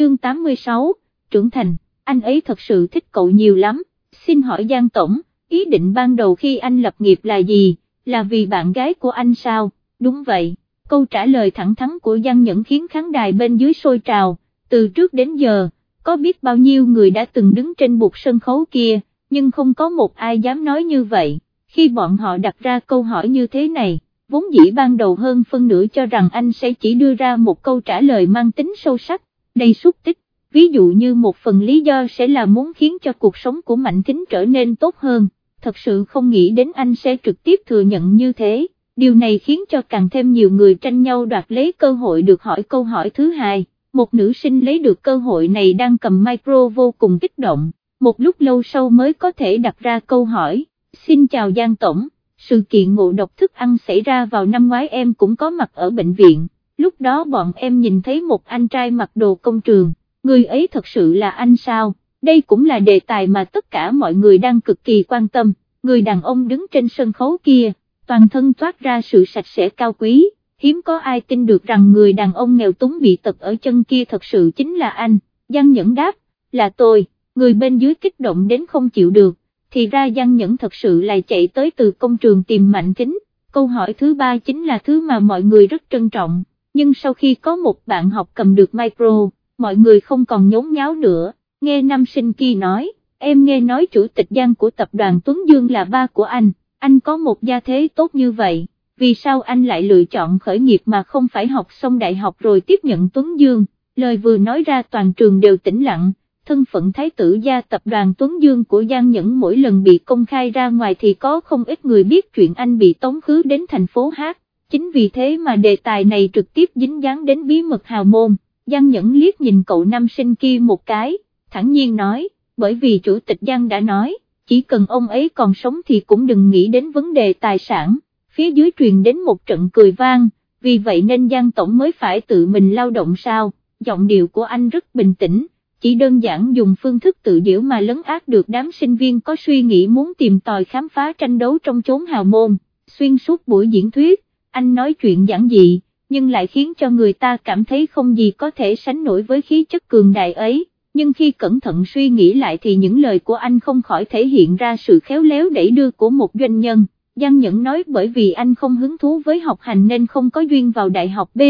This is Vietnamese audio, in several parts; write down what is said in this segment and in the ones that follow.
chương 86, trưởng thành, anh ấy thật sự thích cậu nhiều lắm, xin hỏi Giang Tổng, ý định ban đầu khi anh lập nghiệp là gì, là vì bạn gái của anh sao, đúng vậy, câu trả lời thẳng thắn của Giang Nhẫn khiến khán đài bên dưới sôi trào, từ trước đến giờ, có biết bao nhiêu người đã từng đứng trên bục sân khấu kia, nhưng không có một ai dám nói như vậy, khi bọn họ đặt ra câu hỏi như thế này vốn dĩ ban đầu hơn phân nửa cho rằng anh sẽ chỉ đưa ra một câu trả lời mang tính sâu sắc, đầy xúc tích, ví dụ như một phần lý do sẽ là muốn khiến cho cuộc sống của Mạnh Thính trở nên tốt hơn, thật sự không nghĩ đến anh sẽ trực tiếp thừa nhận như thế, điều này khiến cho càng thêm nhiều người tranh nhau đoạt lấy cơ hội được hỏi câu hỏi thứ hai, một nữ sinh lấy được cơ hội này đang cầm micro vô cùng kích động, một lúc lâu sau mới có thể đặt ra câu hỏi, xin chào Giang Tổng sự kiện ngộ độc thức ăn xảy ra vào năm ngoái em cũng có mặt ở bệnh viện, lúc đó bọn em nhìn thấy một anh trai mặc đồ công trường, người ấy thật sự là anh sao, đây cũng là đề tài mà tất cả mọi người đang cực kỳ quan tâm, người đàn ông đứng trên sân khấu kia, toàn thân toát ra sự sạch sẽ cao quý, hiếm có ai tin được rằng người đàn ông nghèo túng bị tật ở chân kia thật sự chính là anh, Giang Nhẫn đáp, là tôi, người bên dưới kích động đến không chịu được. Thì ra Giang Nhẫn thật sự lại chạy tới từ công trường tìm Mạnh Kính, câu hỏi thứ ba chính là thứ mà mọi người rất trân trọng, nhưng sau khi có một bạn học cầm được micro, mọi người không còn nhốn nháo nữa, nghe nam sinh kia nói, em nghe nói chủ tịch Giang của tập đoàn Tuấn Dương là ba của anh, anh có một gia thế tốt như vậy, vì sao anh lại lựa chọn khởi nghiệp mà không phải học xong đại học rồi tiếp nhận Tuấn Dương, lời vừa nói ra toàn trường đều tĩnh lặng thân phận thái tử gia tập đoàn Tuấn Dương của Giang Nhẫn mỗi lần bị công khai ra ngoài thì có không ít người biết chuyện anh bị tống khứ đến thành phố Hát, chính vì thế mà đề tài này trực tiếp dính dáng đến bí mật hào môn, Giang Nhẫn liếc nhìn cậu nam sinh kia một cái, thẳng nhiên nói, bởi vì chủ tịch Giang đã nói, chỉ cần ông ấy còn sống thì cũng đừng nghĩ đến vấn đề tài sản, phía dưới truyền đến một trận cười vang, vì vậy nên Giang Tổng mới phải tự mình lao động sao, giọng điệu của anh rất bình tĩnh chỉ đơn giản dùng phương thức tự diễu mà lấn át được đám sinh viên có suy nghĩ muốn tìm tòi khám phá tranh đấu trong chốn hào môn, xuyên suốt buổi diễn thuyết, anh nói chuyện giản dị, nhưng lại khiến cho người ta cảm thấy không gì có thể sánh nổi với khí chất cường đại ấy, nhưng khi cẩn thận suy nghĩ lại thì những lời của anh không khỏi thể hiện ra sự khéo léo đẩy đưa của một doanh nhân. Giang Nhẫn nói bởi vì anh không hứng thú với học hành nên không có duyên vào đại học B,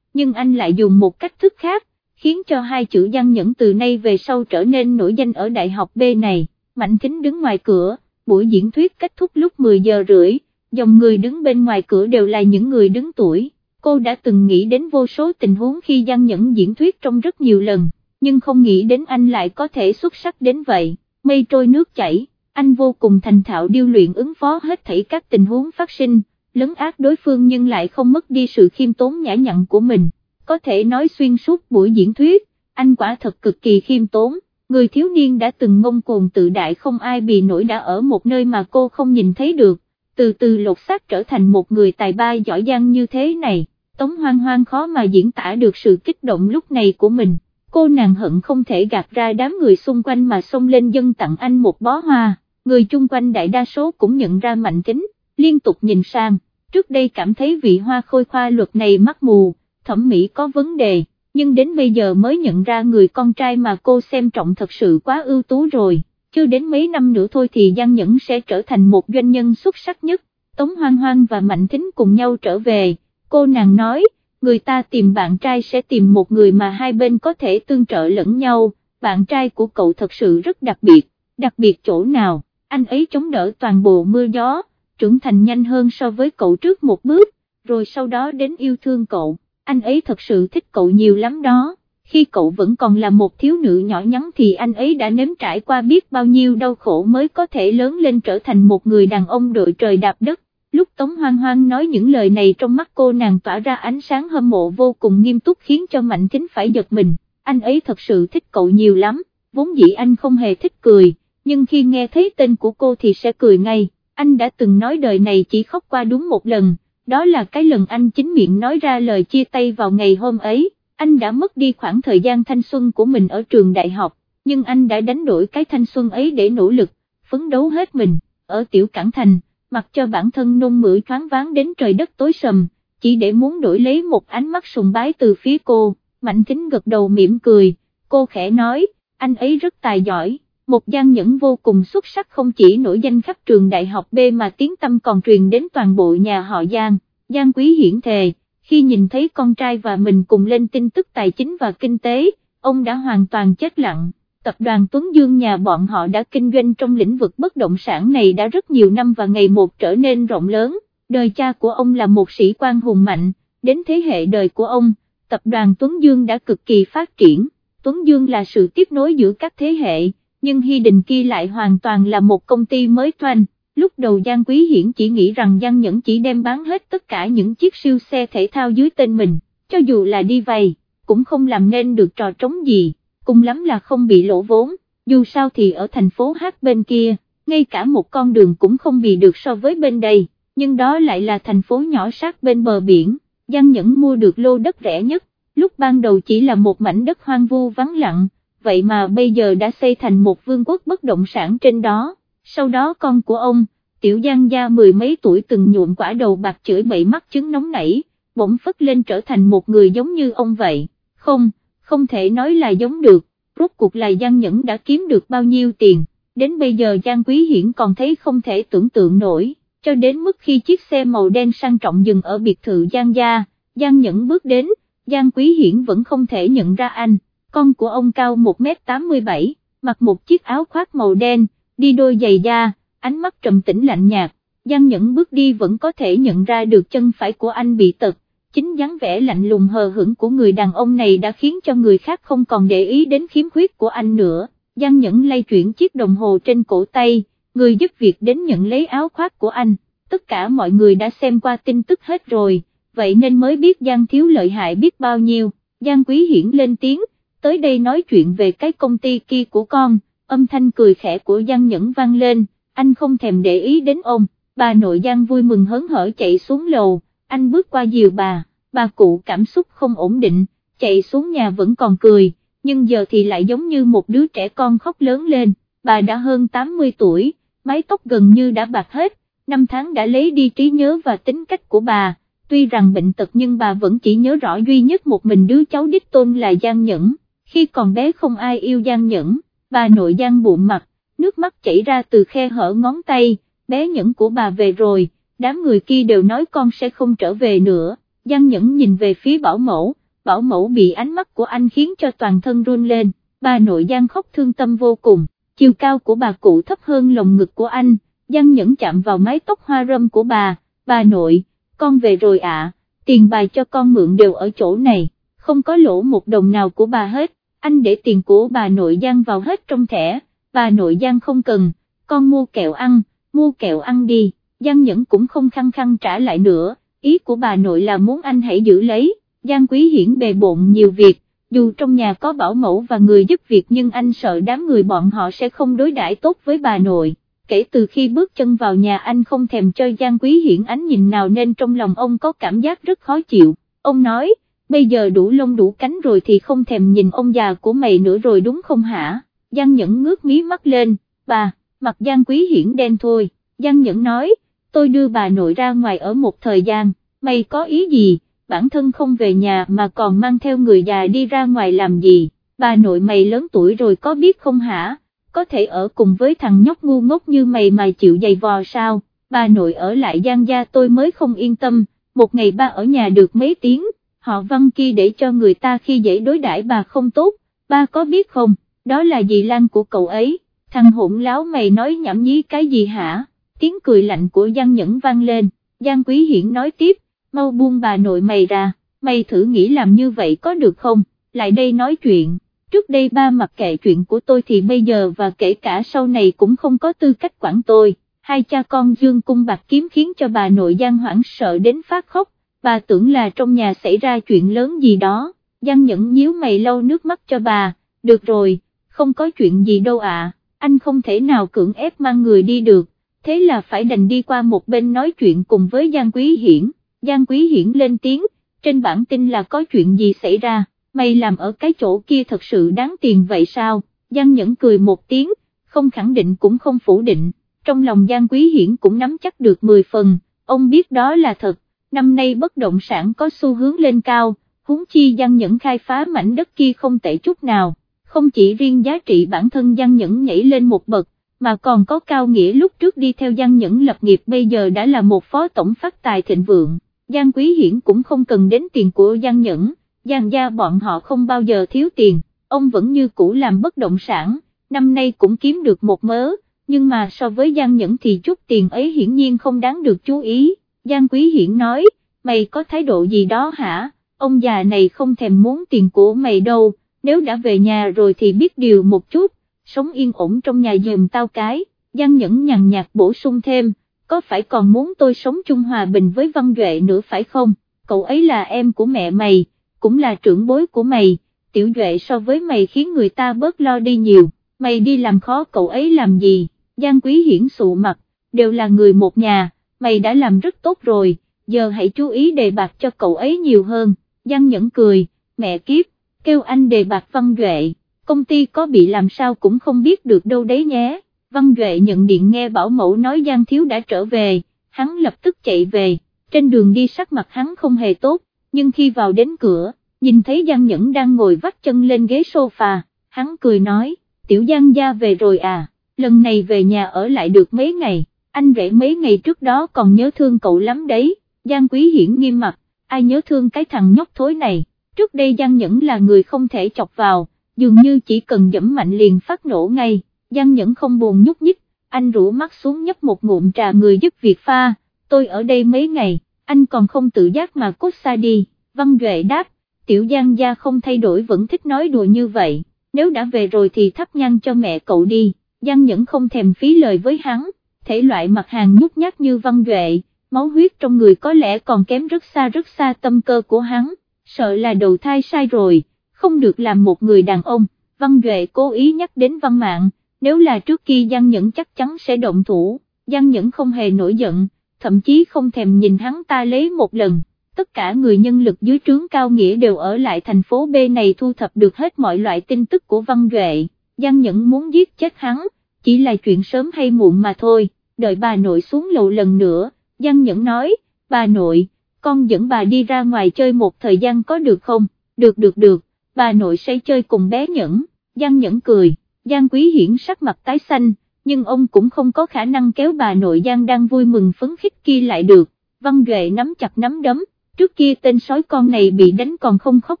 nhưng anh lại dùng một cách thức khác, khiến cho hai chữ Giang nhẫn từ nay về sau trở nên nổi danh ở đại học B này, Mạnh Thính đứng ngoài cửa, buổi diễn thuyết kết thúc lúc 10 giờ rưỡi, dòng người đứng bên ngoài cửa đều là những người đứng tuổi, cô đã từng nghĩ đến vô số tình huống khi Giang nhẫn diễn thuyết trong rất nhiều lần, nhưng không nghĩ đến anh lại có thể xuất sắc đến vậy, mây trôi nước chảy, anh vô cùng thành thạo điêu luyện ứng phó hết thảy các tình huống phát sinh, lấn ác đối phương nhưng lại không mất đi sự khiêm tốn nhã nhặn của mình. Có thể nói xuyên suốt buổi diễn thuyết, anh quả thật cực kỳ khiêm tốn, người thiếu niên đã từng ngông cuồng tự đại không ai bị nổi đã ở một nơi mà cô không nhìn thấy được, từ từ lột xác trở thành một người tài ba giỏi giang như thế này, tống hoang hoang khó mà diễn tả được sự kích động lúc này của mình, cô nàng hận không thể gạt ra đám người xung quanh mà xông lên dân tặng anh một bó hoa, người chung quanh đại đa số cũng nhận ra mạnh kính, liên tục nhìn sang, trước đây cảm thấy vị hoa khôi khoa luật này mắc mù thẩm mỹ có vấn đề, nhưng đến bây giờ mới nhận ra người con trai mà cô xem trọng thật sự quá ưu tú rồi, chưa đến mấy năm nữa thôi thì Giang Nhẫn sẽ trở thành một doanh nhân xuất sắc nhất, Tống Hoang Hoang và Mạnh Thính cùng nhau trở về, cô nàng nói, người ta tìm bạn trai sẽ tìm một người mà hai bên có thể tương trợ lẫn nhau, bạn trai của cậu thật sự rất đặc biệt, đặc biệt chỗ nào, anh ấy chống đỡ toàn bộ mưa gió, trưởng thành nhanh hơn so với cậu trước một bước, rồi sau đó đến yêu thương cậu. Anh ấy thật sự thích cậu nhiều lắm đó, khi cậu vẫn còn là một thiếu nữ nhỏ nhắn thì anh ấy đã nếm trải qua biết bao nhiêu đau khổ mới có thể lớn lên trở thành một người đàn ông đội trời đạp đất. Lúc Tống Hoang Hoang nói những lời này trong mắt cô nàng tỏa ra ánh sáng hâm mộ vô cùng nghiêm túc khiến cho Mạnh Thính phải giật mình, anh ấy thật sự thích cậu nhiều lắm, vốn dĩ anh không hề thích cười, nhưng khi nghe thấy tên của cô thì sẽ cười ngay, anh đã từng nói đời này chỉ khóc qua đúng một lần. Đó là cái lần anh chính miệng nói ra lời chia tay vào ngày hôm ấy, anh đã mất đi khoảng thời gian thanh xuân của mình ở trường đại học, nhưng anh đã đánh đổi cái thanh xuân ấy để nỗ lực, phấn đấu hết mình, ở tiểu cảng thành, mặc cho bản thân nôn mửa thoáng váng đến trời đất tối sầm, chỉ để muốn đổi lấy một ánh mắt sùng bái từ phía cô, mạnh thính gật đầu mỉm cười, cô khẽ nói, anh ấy rất tài giỏi, một gian nhẫn vô cùng xuất sắc không chỉ nổi danh khắp trường đại học B mà tiếng tâm còn truyền đến toàn bộ nhà họ Giang, Giang Quý hiển thề, khi nhìn thấy con trai và mình cùng lên tin tức tài chính và kinh tế, ông đã hoàn toàn chết lặng. Tập đoàn Tuấn Dương nhà bọn họ đã kinh doanh trong lĩnh vực bất động sản này đã rất nhiều năm và ngày một trở nên rộng lớn, đời cha của ông là một sĩ quan hùng mạnh, đến thế hệ đời của ông, tập đoàn Tuấn Dương đã cực kỳ phát triển, Tuấn Dương là sự tiếp nối giữa các thế hệ, nhưng Hy Đình kia lại hoàn toàn là một công ty mới toanh. Lúc đầu Giang Quý Hiển chỉ nghĩ rằng Giang Nhẫn chỉ đem bán hết tất cả những chiếc siêu xe thể thao dưới tên mình, cho dù là đi vay, cũng không làm nên được trò trống gì, cùng lắm là không bị lỗ vốn, dù sao thì ở thành phố Hát bên kia, ngay cả một con đường cũng không bị được so với bên đây, nhưng đó lại là thành phố nhỏ sát bên bờ biển, Giang Nhẫn mua được lô đất rẻ nhất, lúc ban đầu chỉ là một mảnh đất hoang vu vắng lặng, vậy mà bây giờ đã xây thành một vương quốc bất động sản trên đó, sau đó con của ông, tiểu giang gia mười mấy tuổi từng nhuộm quả đầu bạc chửi bậy mắt chứng nóng nảy, bỗng phất lên trở thành một người giống như ông vậy, không, không thể nói là giống được, rốt cuộc là Giang Nhẫn đã kiếm được bao nhiêu tiền, đến bây giờ Giang Quý Hiển còn thấy không thể tưởng tượng nổi, cho đến mức khi chiếc xe màu đen sang trọng dừng ở biệt thự Giang gia, Giang Nhẫn bước đến, Giang Quý Hiển vẫn không thể nhận ra anh, con của ông cao 1m87, mặc một chiếc áo khoác màu đen, đi đôi giày da, ánh mắt trầm tĩnh lạnh nhạt, Giang Nhẫn bước đi vẫn có thể nhận ra được chân phải của anh bị tật, chính dáng vẻ lạnh lùng hờ hững của người đàn ông này đã khiến cho người khác không còn để ý đến khiếm khuyết của anh nữa, Giang Nhẫn lay chuyển chiếc đồng hồ trên cổ tay, người giúp việc đến nhận lấy áo khoác của anh, tất cả mọi người đã xem qua tin tức hết rồi, vậy nên mới biết Giang Thiếu lợi hại biết bao nhiêu, Giang Quý Hiển lên tiếng, tới đây nói chuyện về cái công ty kia của con, âm thanh cười khẽ của Giang Nhẫn vang lên, anh không thèm để ý đến ông, bà nội Giang vui mừng hớn hở chạy xuống lầu, anh bước qua dìu bà, bà cụ cảm xúc không ổn định, chạy xuống nhà vẫn còn cười, nhưng giờ thì lại giống như một đứa trẻ con khóc lớn lên, bà đã hơn 80 tuổi, mái tóc gần như đã bạc hết, năm tháng đã lấy đi trí nhớ và tính cách của bà, tuy rằng bệnh tật nhưng bà vẫn chỉ nhớ rõ duy nhất một mình đứa cháu đích tôn là Giang Nhẫn, khi còn bé không ai yêu Giang Nhẫn, bà nội Giang bụng mặt, nước mắt chảy ra từ khe hở ngón tay, bé Nhẫn của bà về rồi, đám người kia đều nói con sẽ không trở về nữa, Giang Nhẫn nhìn về phía bảo mẫu, bảo mẫu bị ánh mắt của anh khiến cho toàn thân run lên, bà nội Giang khóc thương tâm vô cùng, chiều cao của bà cụ thấp hơn lồng ngực của anh, Giang Nhẫn chạm vào mái tóc hoa râm của bà, bà nội, con về rồi ạ, tiền bà cho con mượn đều ở chỗ này, không có lỗ một đồng nào của bà hết, anh để tiền của bà nội Giang vào hết trong thẻ, bà nội Giang không cần, con mua kẹo ăn, mua kẹo ăn đi, Giang Nhẫn cũng không khăng khăng trả lại nữa, ý của bà nội là muốn anh hãy giữ lấy, Giang Quý Hiển bề bộn nhiều việc, dù trong nhà có bảo mẫu và người giúp việc nhưng anh sợ đám người bọn họ sẽ không đối đãi tốt với bà nội. Kể từ khi bước chân vào nhà anh không thèm cho Giang Quý Hiển ánh nhìn nào nên trong lòng ông có cảm giác rất khó chịu, ông nói, bây giờ đủ lông đủ cánh rồi thì không thèm nhìn ông già của mày nữa rồi đúng không hả, Giang Nhẫn ngước mí mắt lên, bà, mặt Giang Quý Hiển đen thôi, Giang Nhẫn nói, tôi đưa bà nội ra ngoài ở một thời gian, mày có ý gì, bản thân không về nhà mà còn mang theo người già đi ra ngoài làm gì, bà nội mày lớn tuổi rồi có biết không hả, có thể ở cùng với thằng nhóc ngu ngốc như mày mà chịu giày vò sao, bà nội ở lại Giang gia tôi mới không yên tâm, một ngày ba ở nhà được mấy tiếng, họ văn kia để cho người ta khi dễ đối đãi bà không tốt, ba có biết không, đó là dì Lan của cậu ấy, thằng hỗn láo mày nói nhảm nhí cái gì hả, tiếng cười lạnh của Giang Nhẫn vang lên, Giang Quý Hiển nói tiếp, mau buông bà nội mày ra, mày thử nghĩ làm như vậy có được không, lại đây nói chuyện, trước đây ba mặc kệ chuyện của tôi thì bây giờ và kể cả sau này cũng không có tư cách quản tôi, hai cha con dương cung bạc kiếm khiến cho bà nội Giang hoảng sợ đến phát khóc, bà tưởng là trong nhà xảy ra chuyện lớn gì đó, Giang Nhẫn nhíu mày lau nước mắt cho bà, được rồi, không có chuyện gì đâu ạ, anh không thể nào cưỡng ép mang người đi được, thế là phải đành đi qua một bên nói chuyện cùng với Giang Quý Hiển, Giang Quý Hiển lên tiếng, trên bản tin là có chuyện gì xảy ra, mày làm ở cái chỗ kia thật sự đáng tiền vậy sao, Giang Nhẫn cười một tiếng, không khẳng định cũng không phủ định, trong lòng Giang Quý Hiển cũng nắm chắc được 10 phần, ông biết đó là thật năm nay bất động sản có xu hướng lên cao, huống chi Giang Nhẫn khai phá mảnh đất kia không tệ chút nào, không chỉ riêng giá trị bản thân Giang Nhẫn nhảy lên một bậc, mà còn có cao nghĩa lúc trước đi theo Giang Nhẫn lập nghiệp bây giờ đã là một phó tổng phát tài thịnh vượng, Giang Quý Hiển cũng không cần đến tiền của Giang Nhẫn, Giang gia bọn họ không bao giờ thiếu tiền, ông vẫn như cũ làm bất động sản, năm nay cũng kiếm được một mớ, nhưng mà so với Giang Nhẫn thì chút tiền ấy hiển nhiên không đáng được chú ý, Giang Quý Hiển nói, mày có thái độ gì đó hả, ông già này không thèm muốn tiền của mày đâu, nếu đã về nhà rồi thì biết điều một chút, sống yên ổn trong nhà giùm tao cái, Giang Nhẫn nhằn nhạt bổ sung thêm, có phải còn muốn tôi sống chung hòa bình với Văn Duệ nữa phải không, cậu ấy là em của mẹ mày, cũng là trưởng bối của mày, tiểu Duệ so với mày khiến người ta bớt lo đi nhiều, mày đi làm khó cậu ấy làm gì, Giang Quý Hiển sụ mặt, đều là người một nhà, mày đã làm rất tốt rồi, giờ hãy chú ý đề bạc cho cậu ấy nhiều hơn, Giang Nhẫn cười, mẹ kiếp, kêu anh đề bạc Văn Duệ, công ty có bị làm sao cũng không biết được đâu đấy nhé, Văn Duệ nhận điện nghe bảo mẫu nói Giang Thiếu đã trở về, hắn lập tức chạy về, trên đường đi sắc mặt hắn không hề tốt, nhưng khi vào đến cửa, nhìn thấy Giang Nhẫn đang ngồi vắt chân lên ghế sofa, hắn cười nói, tiểu Giang gia về rồi à, lần này về nhà ở lại được mấy ngày, anh rể mấy ngày trước đó còn nhớ thương cậu lắm đấy, Giang Quý Hiển nghiêm mặt, ai nhớ thương cái thằng nhóc thối này, trước đây Giang Nhẫn là người không thể chọc vào, dường như chỉ cần dẫm mạnh liền phát nổ ngay, Giang Nhẫn không buồn nhúc nhích, anh rũ mắt xuống nhấp một ngụm trà người giúp việc pha, tôi ở đây mấy ngày, anh còn không tự giác mà cút xa đi, Văn Duệ đáp, tiểu Giang gia không thay đổi vẫn thích nói đùa như vậy, nếu đã về rồi thì thắp nhang cho mẹ cậu đi, Giang Nhẫn không thèm phí lời với hắn, thể loại mặt hàng nhút nhát như Văn Duệ, máu huyết trong người có lẽ còn kém rất xa rất xa tâm cơ của hắn, sợ là đầu thai sai rồi, không được làm một người đàn ông, Văn Duệ cố ý nhắc đến Văn Mạng, nếu là trước kia Giang Nhẫn chắc chắn sẽ động thủ, Giang Nhẫn không hề nổi giận, thậm chí không thèm nhìn hắn ta lấy một lần, tất cả người nhân lực dưới trướng cao nghĩa đều ở lại thành phố B này thu thập được hết mọi loại tin tức của Văn Duệ, Giang Nhẫn muốn giết chết hắn, chỉ là chuyện sớm hay muộn mà thôi, đợi bà nội xuống lầu lần nữa, Giang Nhẫn nói, bà nội, con dẫn bà đi ra ngoài chơi một thời gian có được không, được được được, bà nội sẽ chơi cùng bé Nhẫn, Giang Nhẫn cười. Giang Quý Hiển sắc mặt tái xanh, nhưng ông cũng không có khả năng kéo bà nội Giang đang vui mừng phấn khích kia lại được, Văn Duệ nắm chặt nắm đấm, trước kia tên sói con này bị đánh còn không khóc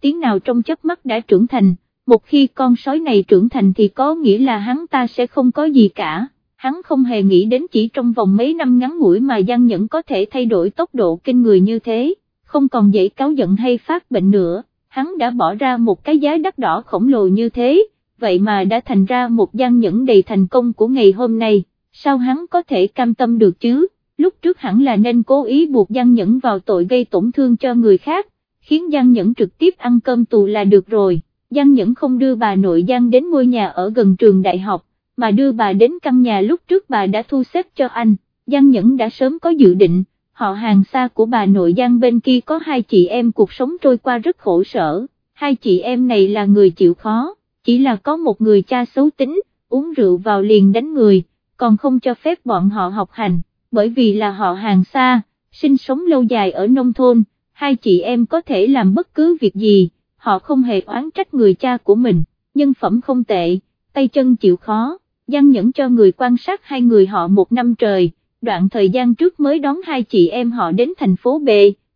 tiếng nào trong chớp mắt đã trưởng thành, một khi con sói này trưởng thành thì có nghĩa là hắn ta sẽ không có gì cả, hắn không hề nghĩ đến chỉ trong vòng mấy năm ngắn ngủi mà Giang Nhẫn có thể thay đổi tốc độ kinh người như thế, không còn dễ cáo giận hay phát bệnh nữa, hắn đã bỏ ra một cái giá đắt đỏ khổng lồ như thế vậy mà đã thành ra một giang nhẫn đầy thành công của ngày hôm nay, sao hắn có thể cam tâm được chứ, lúc trước hẳn là nên cố ý buộc giang nhẫn vào tội gây tổn thương cho người khác, khiến giang nhẫn trực tiếp ăn cơm tù là được rồi, Giang nhẫn không đưa bà nội giang đến ngôi nhà ở gần trường đại học, mà đưa bà đến căn nhà lúc trước bà đã thu xếp cho anh, Giang nhẫn đã sớm có dự định, họ hàng xa của bà nội Giang bên kia có hai chị em cuộc sống trôi qua rất khổ sở, hai chị em này là người chịu khó chỉ là có một người cha xấu tính, uống rượu vào liền đánh người, còn không cho phép bọn họ học hành, bởi vì là họ hàng xa, sinh sống lâu dài ở nông thôn, hai chị em có thể làm bất cứ việc gì, họ không hề oán trách người cha của mình, nhân phẩm không tệ, tay chân chịu khó, Giang nhẫn cho người quan sát hai người họ một năm trời, đoạn thời gian trước mới đón hai chị em họ đến thành phố B,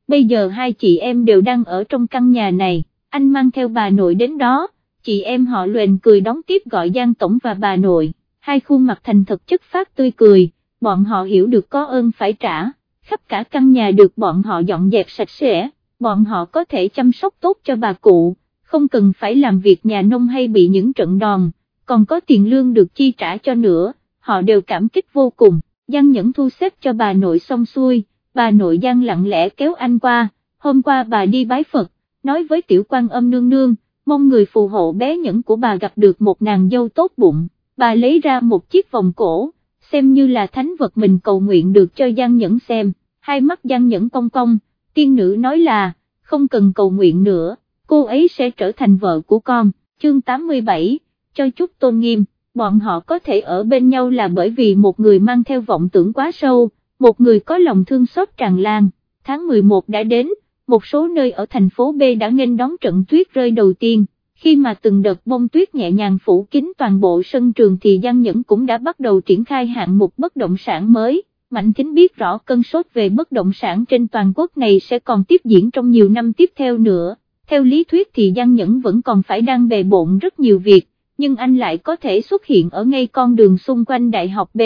bây giờ hai chị em đều đang ở trong căn nhà này, anh mang theo bà nội đến đó chị em họ luyện cười đón tiếp gọi Giang Tổng và bà nội, hai khuôn mặt thành thật chất phát tươi cười, bọn họ hiểu được có ơn phải trả, khắp cả căn nhà được bọn họ dọn dẹp sạch sẽ, bọn họ có thể chăm sóc tốt cho bà cụ, không cần phải làm việc nhà nông hay bị những trận đòn, còn có tiền lương được chi trả cho nữa, họ đều cảm kích vô cùng, Giang Nhẫn thu xếp cho bà nội xong xuôi, bà nội Giang lặng lẽ kéo anh qua, hôm qua bà đi bái Phật, nói với tiểu quan âm nương nương, mong người phù hộ bé nhẫn của bà gặp được một nàng dâu tốt bụng, bà lấy ra một chiếc vòng cổ, xem như là thánh vật mình cầu nguyện được cho Giang Nhẫn xem, hai mắt Giang Nhẫn cong cong, tiên nữ nói là, không cần cầu nguyện nữa, cô ấy sẽ trở thành vợ của con, chương 87, cho chút tôn nghiêm, bọn họ có thể ở bên nhau là bởi vì một người mang theo vọng tưởng quá sâu, một người có lòng thương xót tràn lan, tháng 11 đã đến, một số nơi ở thành phố B đã nghênh đón trận tuyết rơi đầu tiên, khi mà từng đợt bông tuyết nhẹ nhàng phủ kín toàn bộ sân trường thì Giang Nhẫn cũng đã bắt đầu triển khai hạng mục bất động sản mới. Mạnh Thính biết rõ cơn sốt về bất động sản trên toàn quốc này sẽ còn tiếp diễn trong nhiều năm tiếp theo nữa. Theo lý thuyết thì Giang Nhẫn vẫn còn phải đang bề bộn rất nhiều việc, nhưng anh lại có thể xuất hiện ở ngay con đường xung quanh đại học B,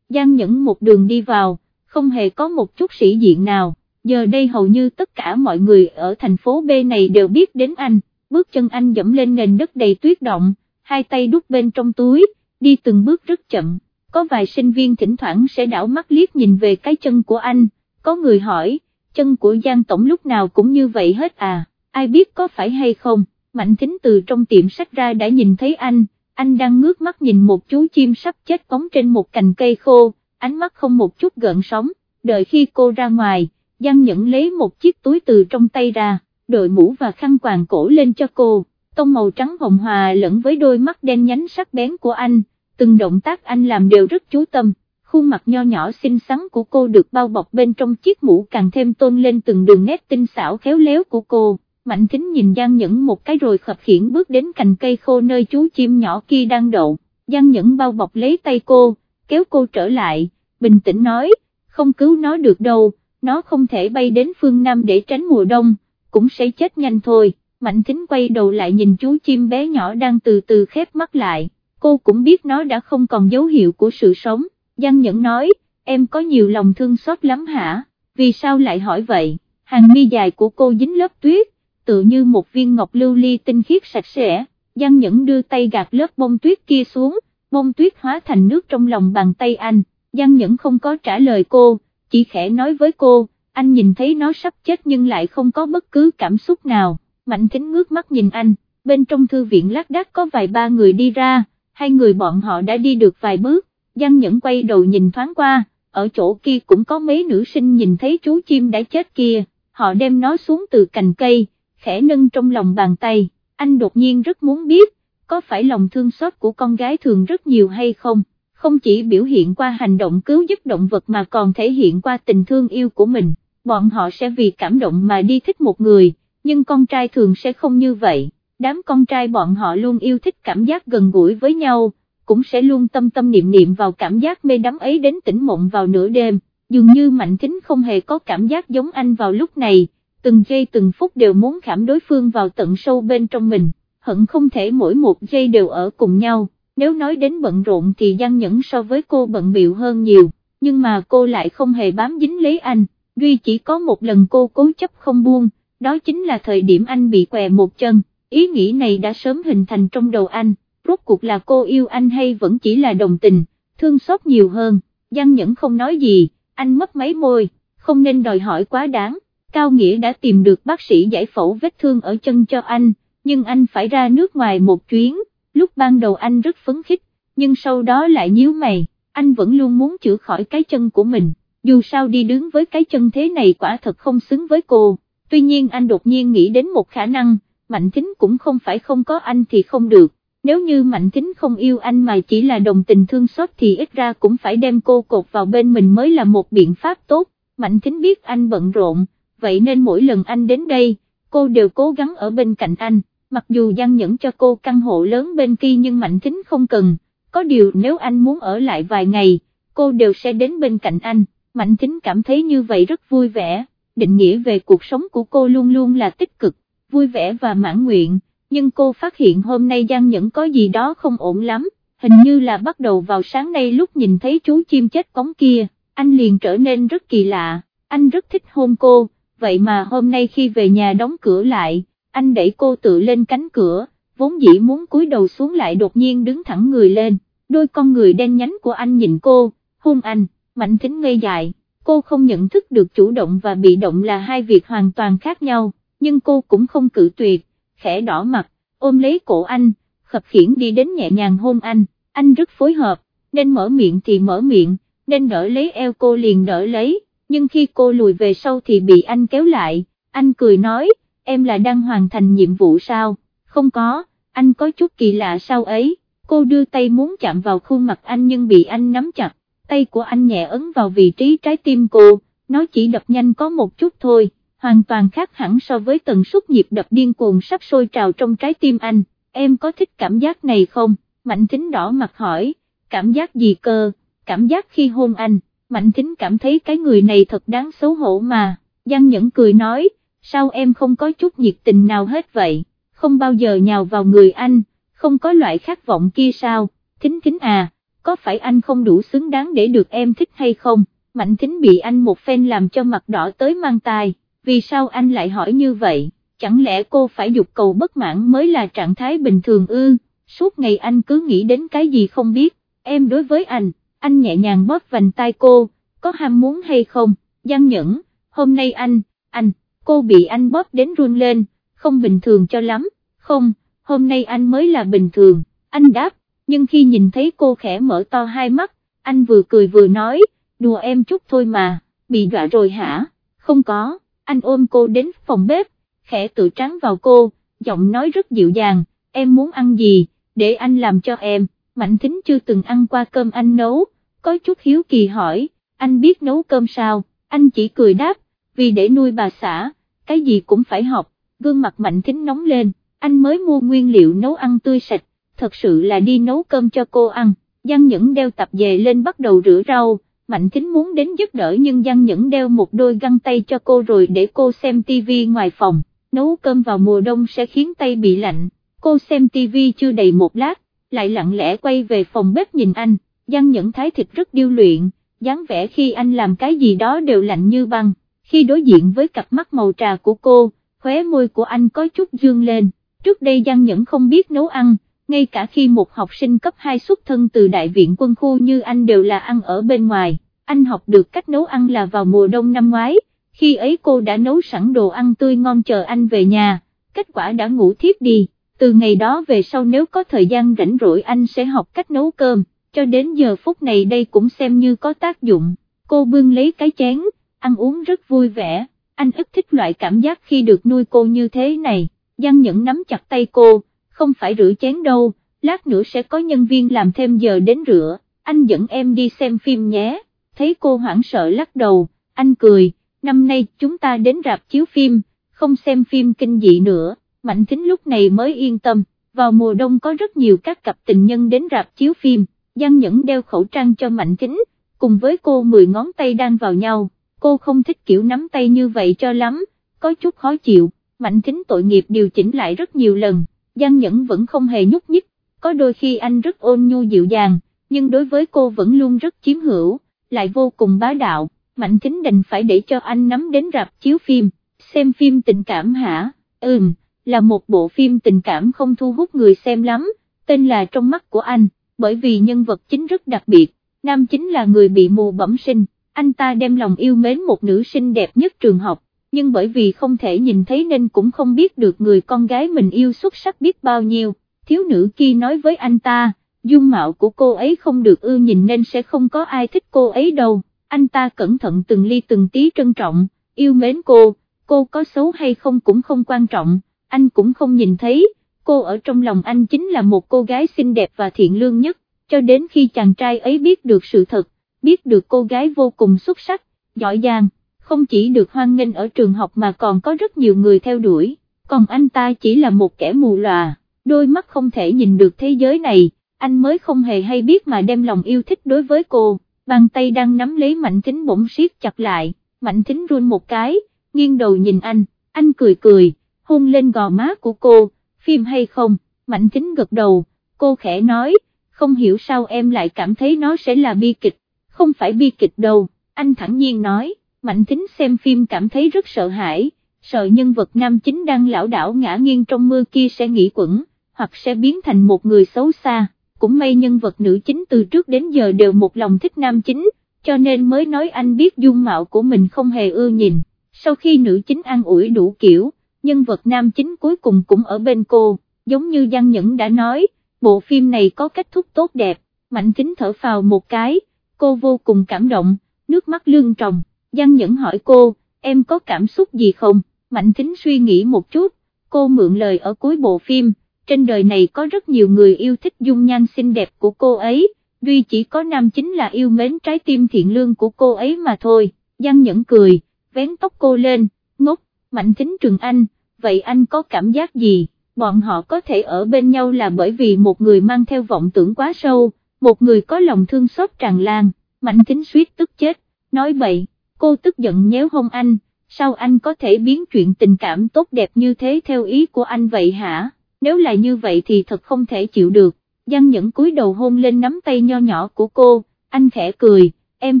Giang Nhẫn một đường đi vào, không hề có một chút sĩ diện nào, giờ đây hầu như tất cả mọi người ở thành phố B này đều biết đến anh, bước chân anh dẫm lên nền đất đầy tuyết động, hai tay đút bên trong túi, đi từng bước rất chậm, có vài sinh viên thỉnh thoảng sẽ đảo mắt liếc nhìn về cái chân của anh, có người hỏi, chân của Giang Tổng lúc nào cũng như vậy hết à, ai biết có phải hay không, Mạnh Thính từ trong tiệm sách ra đã nhìn thấy anh, anh đang ngước mắt nhìn một chú chim sắp chết cống trên một cành cây khô, ánh mắt không một chút gợn sóng, đợi khi cô ra ngoài, Giang Nhẫn lấy một chiếc túi từ trong tay ra, đội mũ và khăn quàng cổ lên cho cô, tông màu trắng hồng hòa lẫn với đôi mắt đen nhánh sắc bén của anh, từng động tác anh làm đều rất chú tâm, khuôn mặt nho nhỏ xinh xắn của cô được bao bọc bên trong chiếc mũ càng thêm tôn lên từng đường nét tinh xảo khéo léo của cô. Mạnh Thính nhìn Giang Nhẫn một cái rồi khập khiển bước đến cành cây khô nơi chú chim nhỏ kia đang đậu, Giang Nhẫn bao bọc lấy tay cô, kéo cô trở lại, bình tĩnh nói, không cứu nó được đâu, nó không thể bay đến phương Nam để tránh mùa đông, cũng sẽ chết nhanh thôi, Mạnh Thính quay đầu lại nhìn chú chim bé nhỏ đang từ từ khép mắt lại, cô cũng biết nó đã không còn dấu hiệu của sự sống, Giang Nhẫn nói, em có nhiều lòng thương xót lắm hả, vì sao lại hỏi vậy, hàng mi dài của cô dính lớp tuyết, tự như một viên ngọc lưu ly tinh khiết sạch sẽ, Giang Nhẫn đưa tay gạt lớp bông tuyết kia xuống, bông tuyết hóa thành nước trong lòng bàn tay anh, Giang Nhẫn không có trả lời cô, chỉ khẽ nói với cô, anh nhìn thấy nó sắp chết nhưng lại không có bất cứ cảm xúc nào, Mạnh Thính ngước mắt nhìn anh, bên trong thư viện lác đác có vài ba người đi ra, hai người bọn họ đã đi được vài bước, Giang Nhẫn quay đầu nhìn thoáng qua, ở chỗ kia cũng có mấy nữ sinh nhìn thấy chú chim đã chết kia, họ đem nó xuống từ cành cây, khẽ nâng trong lòng bàn tay, anh đột nhiên rất muốn biết, có phải lòng thương xót của con gái thường rất nhiều hay không, không chỉ biểu hiện qua hành động cứu giúp động vật mà còn thể hiện qua tình thương yêu của mình, bọn họ sẽ vì cảm động mà đi thích một người, nhưng con trai thường sẽ không như vậy, đám con trai bọn họ luôn yêu thích cảm giác gần gũi với nhau, cũng sẽ luôn tâm tâm niệm niệm vào cảm giác mê đắm ấy đến tỉnh mộng vào nửa đêm, dường như Mạnh Thính không hề có cảm giác giống anh vào lúc này từng giây từng phút đều muốn khảm đối phương vào tận sâu bên trong mình, hận không thể mỗi một giây đều ở cùng nhau, nếu nói đến bận rộn thì Giang Nhẫn so với cô bận biệu hơn nhiều, nhưng mà cô lại không hề bám dính lấy anh, duy chỉ có một lần cô cố chấp không buông, đó chính là thời điểm anh bị què một chân, ý nghĩ này đã sớm hình thành trong đầu anh, rốt cuộc là cô yêu anh hay vẫn chỉ là đồng tình, thương xót nhiều hơn, Giang Nhẫn không nói gì, anh mất mấy môi, không nên đòi hỏi quá đáng. Cao Nghĩa đã tìm được bác sĩ giải phẫu vết thương ở chân cho anh, nhưng anh phải ra nước ngoài một chuyến, lúc ban đầu anh rất phấn khích, nhưng sau đó lại nhíu mày, anh vẫn luôn muốn chữa khỏi cái chân của mình, dù sao đi đứng với cái chân thế này quả thật không xứng với cô, tuy nhiên anh đột nhiên nghĩ đến một khả năng, Mạnh Thính cũng không phải không có anh thì không được, nếu như Mạnh Thính không yêu anh mà chỉ là đồng tình thương xót thì ít ra cũng phải đem cô cột vào bên mình mới là một biện pháp tốt, Mạnh Thính biết anh bận rộn vậy nên mỗi lần anh đến đây, cô đều cố gắng ở bên cạnh anh, mặc dù Giang Nhẫn cho cô căn hộ lớn bên kia nhưng Mạnh Thính không cần, có điều nếu anh muốn ở lại vài ngày, cô đều sẽ đến bên cạnh anh, Mạnh Thính cảm thấy như vậy rất vui vẻ, định nghĩa về cuộc sống của cô luôn luôn là tích cực, vui vẻ và mãn nguyện, nhưng cô phát hiện hôm nay Giang Nhẫn có gì đó không ổn lắm, hình như là bắt đầu vào sáng nay lúc nhìn thấy chú chim chết cống kia, anh liền trở nên rất kỳ lạ, anh rất thích hôn cô vậy mà hôm nay khi về nhà đóng cửa lại, anh đẩy cô tự lên cánh cửa, vốn dĩ muốn cúi đầu xuống lại đột nhiên đứng thẳng người lên, đôi con người đen nhánh của anh nhìn cô, hôn anh, mạnh thính ngây dại, cô không nhận thức được chủ động và bị động là hai việc hoàn toàn khác nhau, nhưng cô cũng không cự tuyệt, khẽ đỏ mặt, ôm lấy cổ anh, khập khiển đi đến nhẹ nhàng hôn anh, anh rất phối hợp, nên mở miệng thì mở miệng, nên đỡ lấy eo cô liền đỡ lấy nhưng khi cô lùi về sau thì bị anh kéo lại, anh cười nói, em là đang hoàn thành nhiệm vụ sao, không có, anh có chút kỳ lạ sao ấy, cô đưa tay muốn chạm vào khuôn mặt anh nhưng bị anh nắm chặt, tay của anh nhẹ ấn vào vị trí trái tim cô, nó chỉ đập nhanh có một chút thôi, hoàn toàn khác hẳn so với tần suất nhịp đập điên cuồng sắp sôi trào trong trái tim anh, em có thích cảm giác này không, Mạnh Thính đỏ mặt hỏi, cảm giác gì cơ, cảm giác khi hôn anh, Mạnh Thính cảm thấy cái người này thật đáng xấu hổ mà, Giang Nhẫn cười nói, sao em không có chút nhiệt tình nào hết vậy, không bao giờ nhào vào người anh, không có loại khát vọng kia sao, Thính Thính à, có phải anh không đủ xứng đáng để được em thích hay không, Mạnh Thính bị anh một phen làm cho mặt đỏ tới mang tai, vì sao anh lại hỏi như vậy, chẳng lẽ cô phải dục cầu bất mãn mới là trạng thái bình thường ư, suốt ngày anh cứ nghĩ đến cái gì không biết, em đối với anh, anh nhẹ nhàng bóp vành tai cô, có ham muốn hay không, Giang Nhẫn, hôm nay anh, anh, cô bị anh bóp đến run lên, không bình thường cho lắm, không, hôm nay anh mới là bình thường, anh đáp, nhưng khi nhìn thấy cô khẽ mở to hai mắt, anh vừa cười vừa nói, đùa em chút thôi mà, bị dọa rồi hả, không có, anh ôm cô đến phòng bếp, khẽ tự trắng vào cô, giọng nói rất dịu dàng, em muốn ăn gì, để anh làm cho em, Mạnh Thính chưa từng ăn qua cơm anh nấu, có chút hiếu kỳ hỏi, anh biết nấu cơm sao, anh chỉ cười đáp, vì để nuôi bà xã, cái gì cũng phải học, gương mặt Mạnh Thính nóng lên, anh mới mua nguyên liệu nấu ăn tươi sạch, thật sự là đi nấu cơm cho cô ăn, Giang Nhẫn đeo tập về lên bắt đầu rửa rau, Mạnh Thính muốn đến giúp đỡ nhưng Giang Nhẫn đeo một đôi găng tay cho cô rồi để cô xem tivi ngoài phòng, nấu cơm vào mùa đông sẽ khiến tay bị lạnh, cô xem tivi chưa đầy một lát, lại lặng lẽ quay về phòng bếp nhìn anh, Giang Nhẫn thái thịt rất điêu luyện, dáng vẻ khi anh làm cái gì đó đều lạnh như băng, khi đối diện với cặp mắt màu trà của cô, khóe môi của anh có chút dương lên, trước đây Giang Nhẫn không biết nấu ăn, ngay cả khi một học sinh cấp 2 xuất thân từ đại viện quân khu như anh đều là ăn ở bên ngoài, anh học được cách nấu ăn là vào mùa đông năm ngoái, khi ấy cô đã nấu sẵn đồ ăn tươi ngon chờ anh về nhà, kết quả đã ngủ thiếp đi, từ ngày đó về sau nếu có thời gian rảnh rỗi anh sẽ học cách nấu cơm, cho đến giờ phút này đây cũng xem như có tác dụng, cô bưng lấy cái chén, ăn uống rất vui vẻ, anh ít thích loại cảm giác khi được nuôi cô như thế này, Giang Nhẫn nắm chặt tay cô, không phải rửa chén đâu, lát nữa sẽ có nhân viên làm thêm giờ đến rửa, anh dẫn em đi xem phim nhé, thấy cô hoảng sợ lắc đầu, anh cười, năm nay chúng ta đến rạp chiếu phim, không xem phim kinh dị nữa, Mạnh Thính lúc này mới yên tâm, vào mùa đông có rất nhiều các cặp tình nhân đến rạp chiếu phim, Giang Nhẫn đeo khẩu trang cho Mạnh Thính, cùng với cô 10 ngón tay đang vào nhau, cô không thích kiểu nắm tay như vậy cho lắm, có chút khó chịu, Mạnh Thính tội nghiệp điều chỉnh lại rất nhiều lần, Giang Nhẫn vẫn không hề nhúc nhích, có đôi khi anh rất ôn nhu dịu dàng, nhưng đối với cô vẫn luôn rất chiếm hữu, lại vô cùng bá đạo, Mạnh Thính đành phải để cho anh nắm đến rạp chiếu phim, xem phim tình cảm hả, ừm, là một bộ phim tình cảm không thu hút người xem lắm, tên là Trong mắt của anh, bởi vì nhân vật chính rất đặc biệt, nam chính là người bị mù bẩm sinh, anh ta đem lòng yêu mến một nữ sinh đẹp nhất trường học, nhưng bởi vì không thể nhìn thấy nên cũng không biết được người con gái mình yêu xuất sắc biết bao nhiêu, thiếu nữ kia nói với anh ta, dung mạo của cô ấy không được ưa nhìn nên sẽ không có ai thích cô ấy đâu, anh ta cẩn thận từng ly từng tí trân trọng, yêu mến cô, cô có xấu hay không cũng không quan trọng, anh cũng không nhìn thấy, cô ở trong lòng anh chính là một cô gái xinh đẹp và thiện lương nhất, cho đến khi chàng trai ấy biết được sự thật, biết được cô gái vô cùng xuất sắc, giỏi giang không chỉ được hoan nghênh ở trường học mà còn có rất nhiều người theo đuổi, còn anh ta chỉ là một kẻ mù lòa, đôi mắt không thể nhìn được thế giới này, anh mới không hề hay biết mà đem lòng yêu thích đối với cô, bàn tay đang nắm lấy Mạnh Thính bỗng siết chặt lại, Mạnh Thính run một cái, nghiêng đầu nhìn anh, anh cười cười, hôn lên gò má của cô, phim hay không, Mạnh Thính gật đầu, cô khẽ nói, không hiểu sao em lại cảm thấy nó sẽ là bi kịch, không phải bi kịch đâu, anh thẳng nhiên nói. Mạnh Thính xem phim cảm thấy rất sợ hãi, sợ nhân vật nam chính đang lão đảo ngã nghiêng trong mưa kia sẽ nghỉ quẩn, hoặc sẽ biến thành một người xấu xa, cũng may nhân vật nữ chính từ trước đến giờ đều một lòng thích nam chính, cho nên mới nói anh biết dung mạo của mình không hề ưa nhìn, sau khi nữ chính an ủi đủ kiểu, nhân vật nam chính cuối cùng cũng ở bên cô, giống như Giang Nhẫn đã nói, bộ phim này có kết thúc tốt đẹp, Mạnh Kính thở phào một cái, cô vô cùng cảm động, nước mắt lương tròng. Giang Nhẫn hỏi cô, em có cảm xúc gì không, Mạnh Kính suy nghĩ một chút, cô mượn lời ở cuối bộ phim, trên đời này có rất nhiều người yêu thích dung nhan xinh đẹp của cô ấy, duy chỉ có nam chính là yêu mến trái tim thiện lương của cô ấy mà thôi, Giang Nhẫn cười, vén tóc cô lên, ngốc, Mạnh Thính Trường anh, vậy anh có cảm giác gì, bọn họ có thể ở bên nhau là bởi vì một người mang theo vọng tưởng quá sâu, một người có lòng thương xót tràn lan, mạnh kính suýt tức chết, nói bậy, cô tức giận nhéo hông anh, sao anh có thể biến chuyện tình cảm tốt đẹp như thế theo ý của anh vậy hả, nếu là như vậy thì thật không thể chịu được, Giang Nhẫn cúi đầu hôn lên nắm tay nho nhỏ của cô, anh khẽ cười, em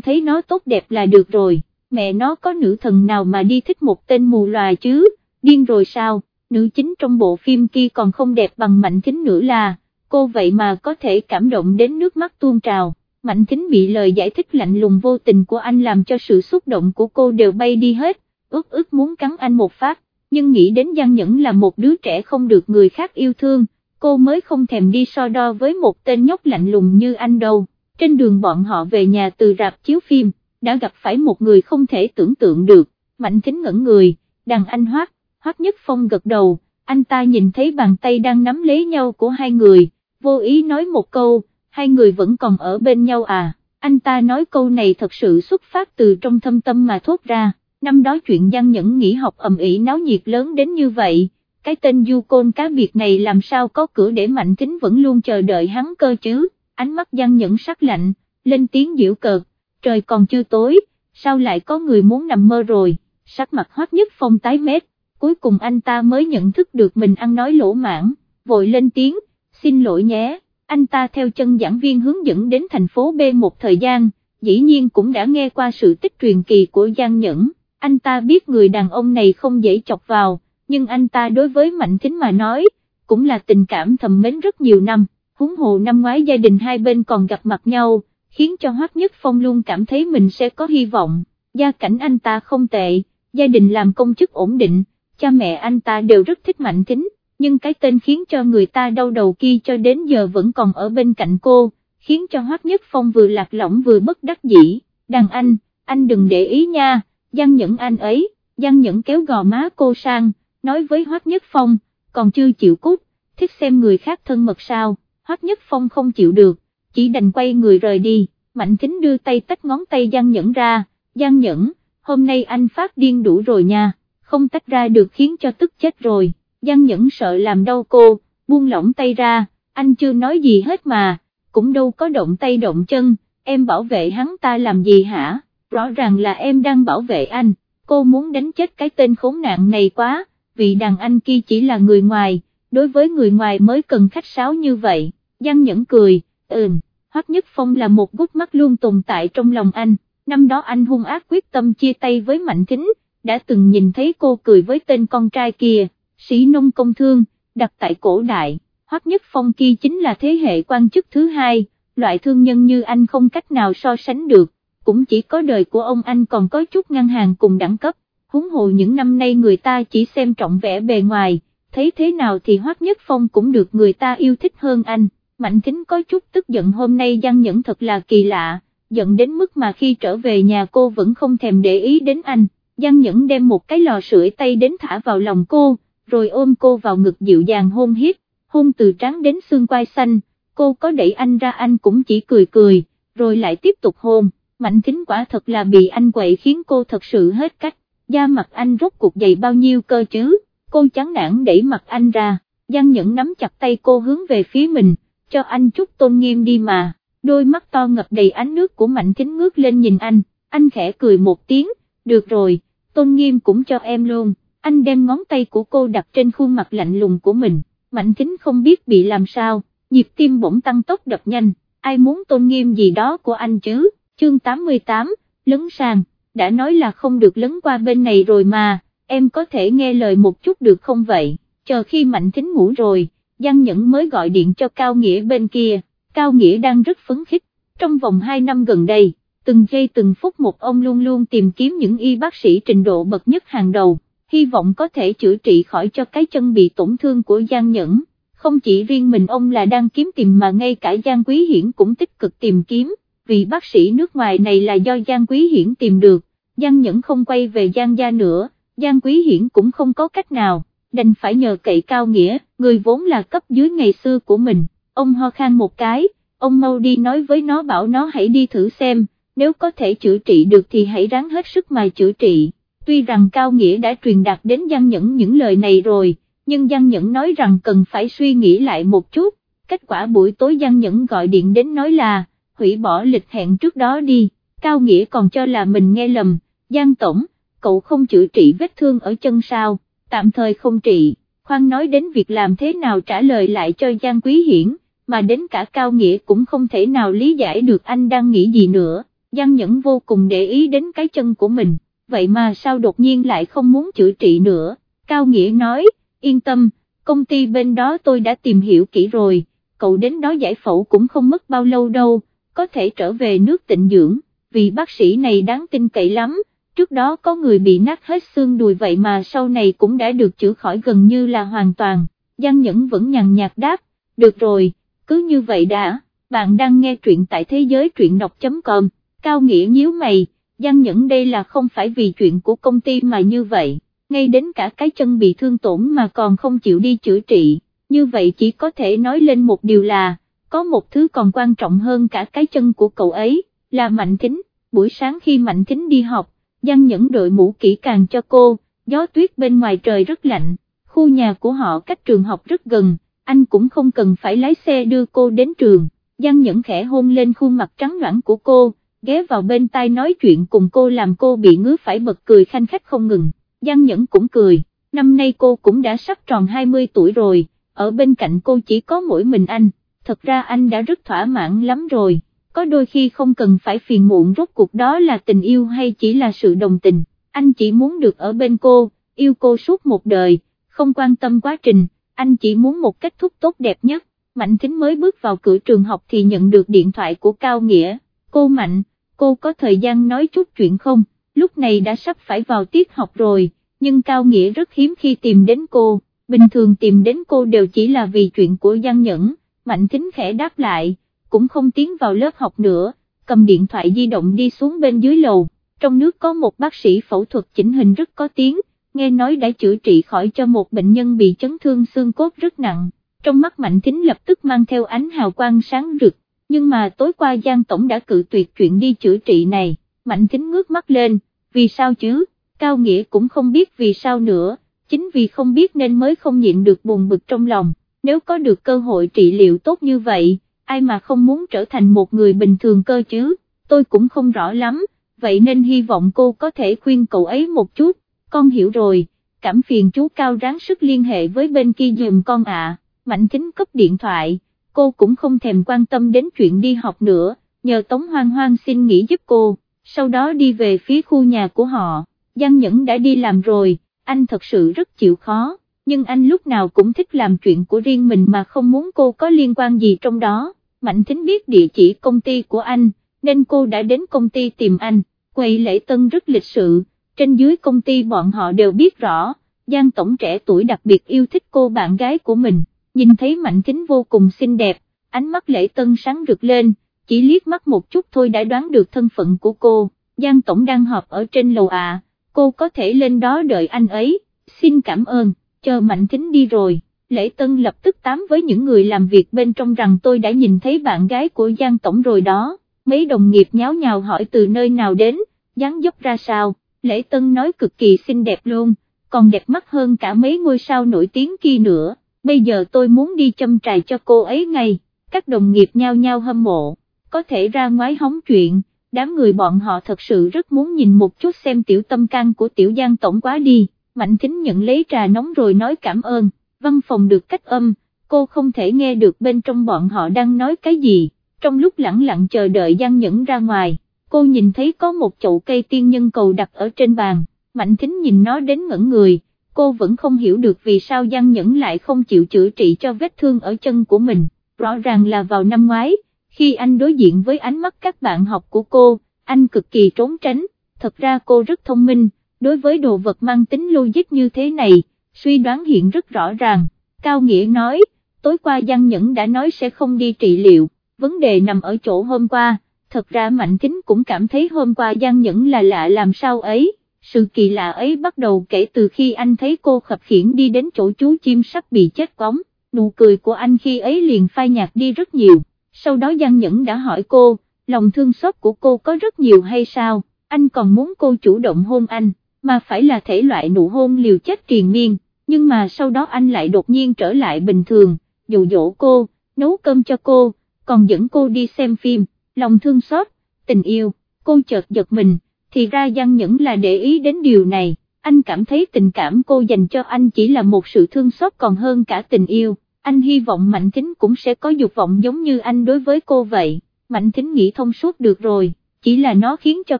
thấy nó tốt đẹp là được rồi, mẹ nó có nữ thần nào mà đi thích một tên mù loà chứ, điên rồi sao, nữ chính trong bộ phim kia còn không đẹp bằng Mạnh Thính nữa là, cô vậy mà có thể cảm động đến nước mắt tuôn trào. Mạnh Thính bị lời giải thích lạnh lùng vô tình của anh làm cho sự xúc động của cô đều bay đi hết, ước ước muốn cắn anh một phát, nhưng nghĩ đến Giang Nhẫn là một đứa trẻ không được người khác yêu thương, cô mới không thèm đi so đo với một tên nhóc lạnh lùng như anh đâu. Trên đường bọn họ về nhà từ rạp chiếu phim, đã gặp phải một người không thể tưởng tượng được, Mạnh Thính ngẩn người, đàn anh hoác, hoác nhất phong gật đầu, anh ta nhìn thấy bàn tay đang nắm lấy nhau của hai người, vô ý nói một câu, hai người vẫn còn ở bên nhau à, anh ta nói câu này thật sự xuất phát từ trong thâm tâm mà thốt ra, năm đó chuyện Giang Nhẫn nghỉ học ầm ĩ náo nhiệt lớn đến như vậy, cái tên du côn cá biệt này làm sao có cửa để mạnh Thính vẫn luôn chờ đợi hắn cơ chứ, ánh mắt Giang Nhẫn sắc lạnh, lên tiếng diễu cợt, trời còn chưa tối, sao lại có người muốn nằm mơ rồi, sắc mặt hoát nhất phong tái mét, cuối cùng anh ta mới nhận thức được mình ăn nói lỗ mãn, vội lên tiếng, xin lỗi nhé anh ta theo chân giảng viên hướng dẫn đến thành phố B một thời gian, dĩ nhiên cũng đã nghe qua sự tích truyền kỳ của Giang Nhẫn, anh ta biết người đàn ông này không dễ chọc vào, nhưng anh ta đối với Mạnh Thính mà nói, cũng là tình cảm thầm mến rất nhiều năm, huống hồ năm ngoái gia đình hai bên còn gặp mặt nhau, khiến cho Hoắc Nhất Phong luôn cảm thấy mình sẽ có hy vọng, gia cảnh anh ta không tệ, gia đình làm công chức ổn định, cha mẹ anh ta đều rất thích Mạnh tính, nhưng cái tên khiến cho người ta đau đầu kia cho đến giờ vẫn còn ở bên cạnh cô, khiến cho Hoắc Nhất Phong vừa lạc lõng vừa bất đắc dĩ, đàn anh, anh đừng để ý nha, Giang Nhẫn anh ấy, Giang Nhẫn kéo gò má cô sang, nói với Hoắc Nhất Phong, còn chưa chịu cút, thích xem người khác thân mật sao, Hoắc Nhất Phong không chịu được, chỉ đành quay người rời đi, Mạnh Thính đưa tay tách ngón tay Giang Nhẫn ra, Giang Nhẫn, hôm nay anh phát điên đủ rồi nha, không tách ra được khiến cho tức chết rồi. Giang Nhẫn sợ làm đau cô, buông lỏng tay ra, anh chưa nói gì hết mà, cũng đâu có động tay động chân, em bảo vệ hắn ta làm gì hả, rõ ràng là em đang bảo vệ anh, cô muốn đánh chết cái tên khốn nạn này quá, vì đàn anh kia chỉ là người ngoài, đối với người ngoài mới cần khách sáo như vậy, Giang Nhẫn cười, ừm, Hoắc Nhất Phong là một gút mắt luôn tồn tại trong lòng anh, năm đó anh hung ác quyết tâm chia tay với Mạnh Thính, đã từng nhìn thấy cô cười với tên con trai kia sĩ nông công thương, đặt tại cổ đại, Hoắc Nhất Phong kia chính là thế hệ quan chức thứ hai, loại thương nhân như anh không cách nào so sánh được, cũng chỉ có đời của ông anh còn có chút ngăn hàng cùng đẳng cấp, huống hồ những năm nay người ta chỉ xem trọng vẻ bề ngoài, thấy thế nào thì Hoắc Nhất Phong cũng được người ta yêu thích hơn anh, Mạnh Thính có chút tức giận hôm nay Giang Nhẫn thật là kỳ lạ, giận đến mức mà khi trở về nhà cô vẫn không thèm để ý đến anh, Giang Nhẫn đem một cái lò sưởi tay đến thả vào lòng cô, rồi ôm cô vào ngực dịu dàng hôn hiếp, hôn từ trắng đến xương quai xanh, cô có đẩy anh ra anh cũng chỉ cười cười, rồi lại tiếp tục hôn, mạnh thính quả thật là bị anh quậy khiến cô thật sự hết cách, da mặt anh rốt cuộc dày bao nhiêu cơ chứ, cô chán nản đẩy mặt anh ra, Giang Nhẫn nắm chặt tay cô hướng về phía mình, cho anh chút tôn nghiêm đi mà, đôi mắt to ngập đầy ánh nước của mạnh Kính ngước lên nhìn anh, anh khẽ cười một tiếng, được rồi, tôn nghiêm cũng cho em luôn. Anh đem ngón tay của cô đặt trên khuôn mặt lạnh lùng của mình, mạnh kính không biết bị làm sao, nhịp tim bỗng tăng tốc đập nhanh, ai muốn tôn nghiêm gì đó của anh chứ, chương 88, lấn sang, đã nói là không được lấn qua bên này rồi mà, em có thể nghe lời một chút được không vậy, chờ khi mạnh kính ngủ rồi, Giang Nhẫn mới gọi điện cho Cao Nghĩa bên kia, Cao Nghĩa đang rất phấn khích, trong vòng 2 năm gần đây, từng giây từng phút một ông luôn luôn tìm kiếm những y bác sĩ trình độ bậc nhất hàng đầu. Hy vọng có thể chữa trị khỏi cho cái chân bị tổn thương của Giang Nhẫn, không chỉ riêng mình ông là đang kiếm tìm mà ngay cả Giang Quý Hiển cũng tích cực tìm kiếm, vì bác sĩ nước ngoài này là do Giang Quý Hiển tìm được, Giang Nhẫn không quay về Giang gia nữa, Giang Quý Hiển cũng không có cách nào, đành phải nhờ cậy cao nghĩa, người vốn là cấp dưới ngày xưa của mình, ông ho khan một cái, ông mau đi nói với nó bảo nó hãy đi thử xem, nếu có thể chữa trị được thì hãy ráng hết sức mà chữa trị. Tuy rằng Cao Nghĩa đã truyền đạt đến Giang Nhẫn những lời này rồi, nhưng Giang Nhẫn nói rằng cần phải suy nghĩ lại một chút, kết quả buổi tối Giang Nhẫn gọi điện đến nói là, hủy bỏ lịch hẹn trước đó đi, Cao Nghĩa còn cho là mình nghe lầm, Giang Tổng, cậu không chữa trị vết thương ở chân sao, tạm thời không trị, khoan nói đến việc làm thế nào trả lời lại cho Giang Quý Hiển, mà đến cả Cao Nghĩa cũng không thể nào lý giải được anh đang nghĩ gì nữa, Giang Nhẫn vô cùng để ý đến cái chân của mình, vậy mà sao đột nhiên lại không muốn chữa trị nữa, Cao Nghĩa nói, yên tâm, công ty bên đó tôi đã tìm hiểu kỹ rồi, cậu đến đó giải phẫu cũng không mất bao lâu đâu, có thể trở về nước tịnh dưỡng, vì bác sĩ này đáng tin cậy lắm, trước đó có người bị nát hết xương đùi vậy mà sau này cũng đã được chữa khỏi gần như là hoàn toàn, Giang Nhẫn vẫn nhàn nhạt đáp, được rồi, cứ như vậy đã, bạn đang nghe truyện tại thế giới truyện đọc.com, Cao Nghĩa nhíu mày, Giang Nhẫn đây là không phải vì chuyện của công ty mà như vậy, ngay đến cả cái chân bị thương tổn mà còn không chịu đi chữa trị, như vậy chỉ có thể nói lên một điều là, có một thứ còn quan trọng hơn cả cái chân của cậu ấy, là Mạnh Thính, buổi sáng khi Mạnh Thính đi học, Giang Nhẫn đội mũ kỹ càng cho cô, gió tuyết bên ngoài trời rất lạnh, khu nhà của họ cách trường học rất gần, anh cũng không cần phải lái xe đưa cô đến trường, Giang Nhẫn khẽ hôn lên khuôn mặt trắng nõn của cô, ghé vào bên tai nói chuyện cùng cô làm cô bị ngứa phải bật cười khanh khách không ngừng, Giang Nhẫn cũng cười, năm nay cô cũng đã sắp tròn 20 tuổi rồi, ở bên cạnh cô chỉ có mỗi mình anh, thật ra anh đã rất thỏa mãn lắm rồi có đôi khi không cần phải phiền muộn rốt cuộc đó là tình yêu hay chỉ là sự đồng tình, anh chỉ muốn được ở bên cô, yêu cô suốt một đời, không quan tâm quá trình, anh chỉ muốn một kết thúc tốt đẹp nhất. Mạnh Thính mới bước vào cửa trường học thì nhận được điện thoại của Cao Nghĩa, cô Mạnh, cô có thời gian nói chút chuyện không, lúc này đã sắp phải vào tiết học rồi, nhưng Cao Nghĩa rất hiếm khi tìm đến cô, bình thường tìm đến cô đều chỉ là vì chuyện của Giang Nhẫn, Mạnh Thính khẽ đáp lại, cũng không tiến vào lớp học nữa, cầm điện thoại di động đi xuống bên dưới lầu, trong nước có một bác sĩ phẫu thuật chỉnh hình rất có tiếng, nghe nói đã chữa trị khỏi cho một bệnh nhân bị chấn thương xương cốt rất nặng, trong mắt Mạnh Thính lập tức mang theo ánh hào quang sáng rực, nhưng mà tối qua Giang Tổng đã cự tuyệt chuyện đi chữa trị này, Mạnh Thính ngước mắt lên, vì sao chứ, Cao Nghĩa cũng không biết vì sao nữa, chính vì không biết nên mới không nhịn được buồn bực trong lòng, nếu có được cơ hội trị liệu tốt như vậy ai mà không muốn trở thành một người bình thường cơ chứ, tôi cũng không rõ lắm, vậy nên hy vọng cô có thể khuyên cậu ấy một chút, con hiểu rồi, cảm phiền chú Cao ráng sức liên hệ với bên kia giùm con ạ, Mạnh Chính cấp điện thoại, cô cũng không thèm quan tâm đến chuyện đi học nữa, nhờ Tống Hoang Hoang xin nghỉ giúp cô, sau đó đi về phía khu nhà của họ, Giang Nhẫn đã đi làm rồi, anh thật sự rất chịu khó, nhưng anh lúc nào cũng thích làm chuyện của riêng mình mà không muốn cô có liên quan gì trong đó. Mạnh Thính biết địa chỉ công ty của anh, nên cô đã đến công ty tìm anh, quầy lễ tân rất lịch sự, trên dưới công ty bọn họ đều biết rõ, Giang Tổng trẻ tuổi đặc biệt yêu thích cô bạn gái của mình, nhìn thấy Mạnh Thính vô cùng xinh đẹp, ánh mắt lễ tân sáng rực lên, chỉ liếc mắt một chút thôi đã đoán được thân phận của cô, Giang Tổng đang họp ở trên lầu à, cô có thể lên đó đợi anh ấy, xin cảm ơn, chờ Mạnh Thính đi rồi. Lễ Tân lập tức tám với những người làm việc bên trong rằng tôi đã nhìn thấy bạn gái của Giang Tổng rồi đó, mấy đồng nghiệp nháo nhào hỏi từ nơi nào đến, dáng dấp ra sao, Lễ Tân nói cực kỳ xinh đẹp luôn, còn đẹp mắt hơn cả mấy ngôi sao nổi tiếng kia nữa, bây giờ tôi muốn đi châm trài cho cô ấy ngay, các đồng nghiệp nhao nhao hâm mộ, có thể ra ngoái hóng chuyện, đám người bọn họ thật sự rất muốn nhìn một chút xem tiểu tâm can của tiểu Giang Tổng quá đi, Mạnh Thính nhận lấy trà nóng rồi nói cảm ơn văn phòng được cách âm, cô không thể nghe được bên trong bọn họ đang nói cái gì, trong lúc lặng lặng chờ đợi Giang Nhẫn ra ngoài, cô nhìn thấy có một chậu cây tiên nhân cầu đặt ở trên bàn, Mạnh Thính nhìn nó đến ngẩn người, cô vẫn không hiểu được vì sao Giang Nhẫn lại không chịu chữa trị cho vết thương ở chân của mình, rõ ràng là vào năm ngoái, khi anh đối diện với ánh mắt các bạn học của cô, anh cực kỳ trốn tránh, thật ra cô rất thông minh, đối với đồ vật mang tính logic như thế này, suy đoán hiện rất rõ ràng, Cao Nghĩa nói, tối qua Giang Nhẫn đã nói sẽ không đi trị liệu, vấn đề nằm ở chỗ hôm qua, thật ra Mạnh Kính cũng cảm thấy hôm qua Giang Nhẫn là lạ làm sao ấy, sự kỳ lạ ấy bắt đầu kể từ khi anh thấy cô khập khiển đi đến chỗ chú chim sắp bị chết cóng, nụ cười của anh khi ấy liền phai nhạt đi rất nhiều, sau đó Giang Nhẫn đã hỏi cô, lòng thương xót của cô có rất nhiều hay sao, anh còn muốn cô chủ động hôn anh, mà phải là thể loại nụ hôn liều chết triền miên nhưng mà sau đó anh lại đột nhiên trở lại bình thường, dụ dỗ cô, nấu cơm cho cô, còn dẫn cô đi xem phim, lòng thương xót, tình yêu, cô chợt giật mình, thì ra Giang Nhẫn là để ý đến điều này, anh cảm thấy tình cảm cô dành cho anh chỉ là một sự thương xót còn hơn cả tình yêu, anh hy vọng Mạnh Thính cũng sẽ có dục vọng giống như anh đối với cô vậy, Mạnh Thính nghĩ thông suốt được rồi, chỉ là nó khiến cho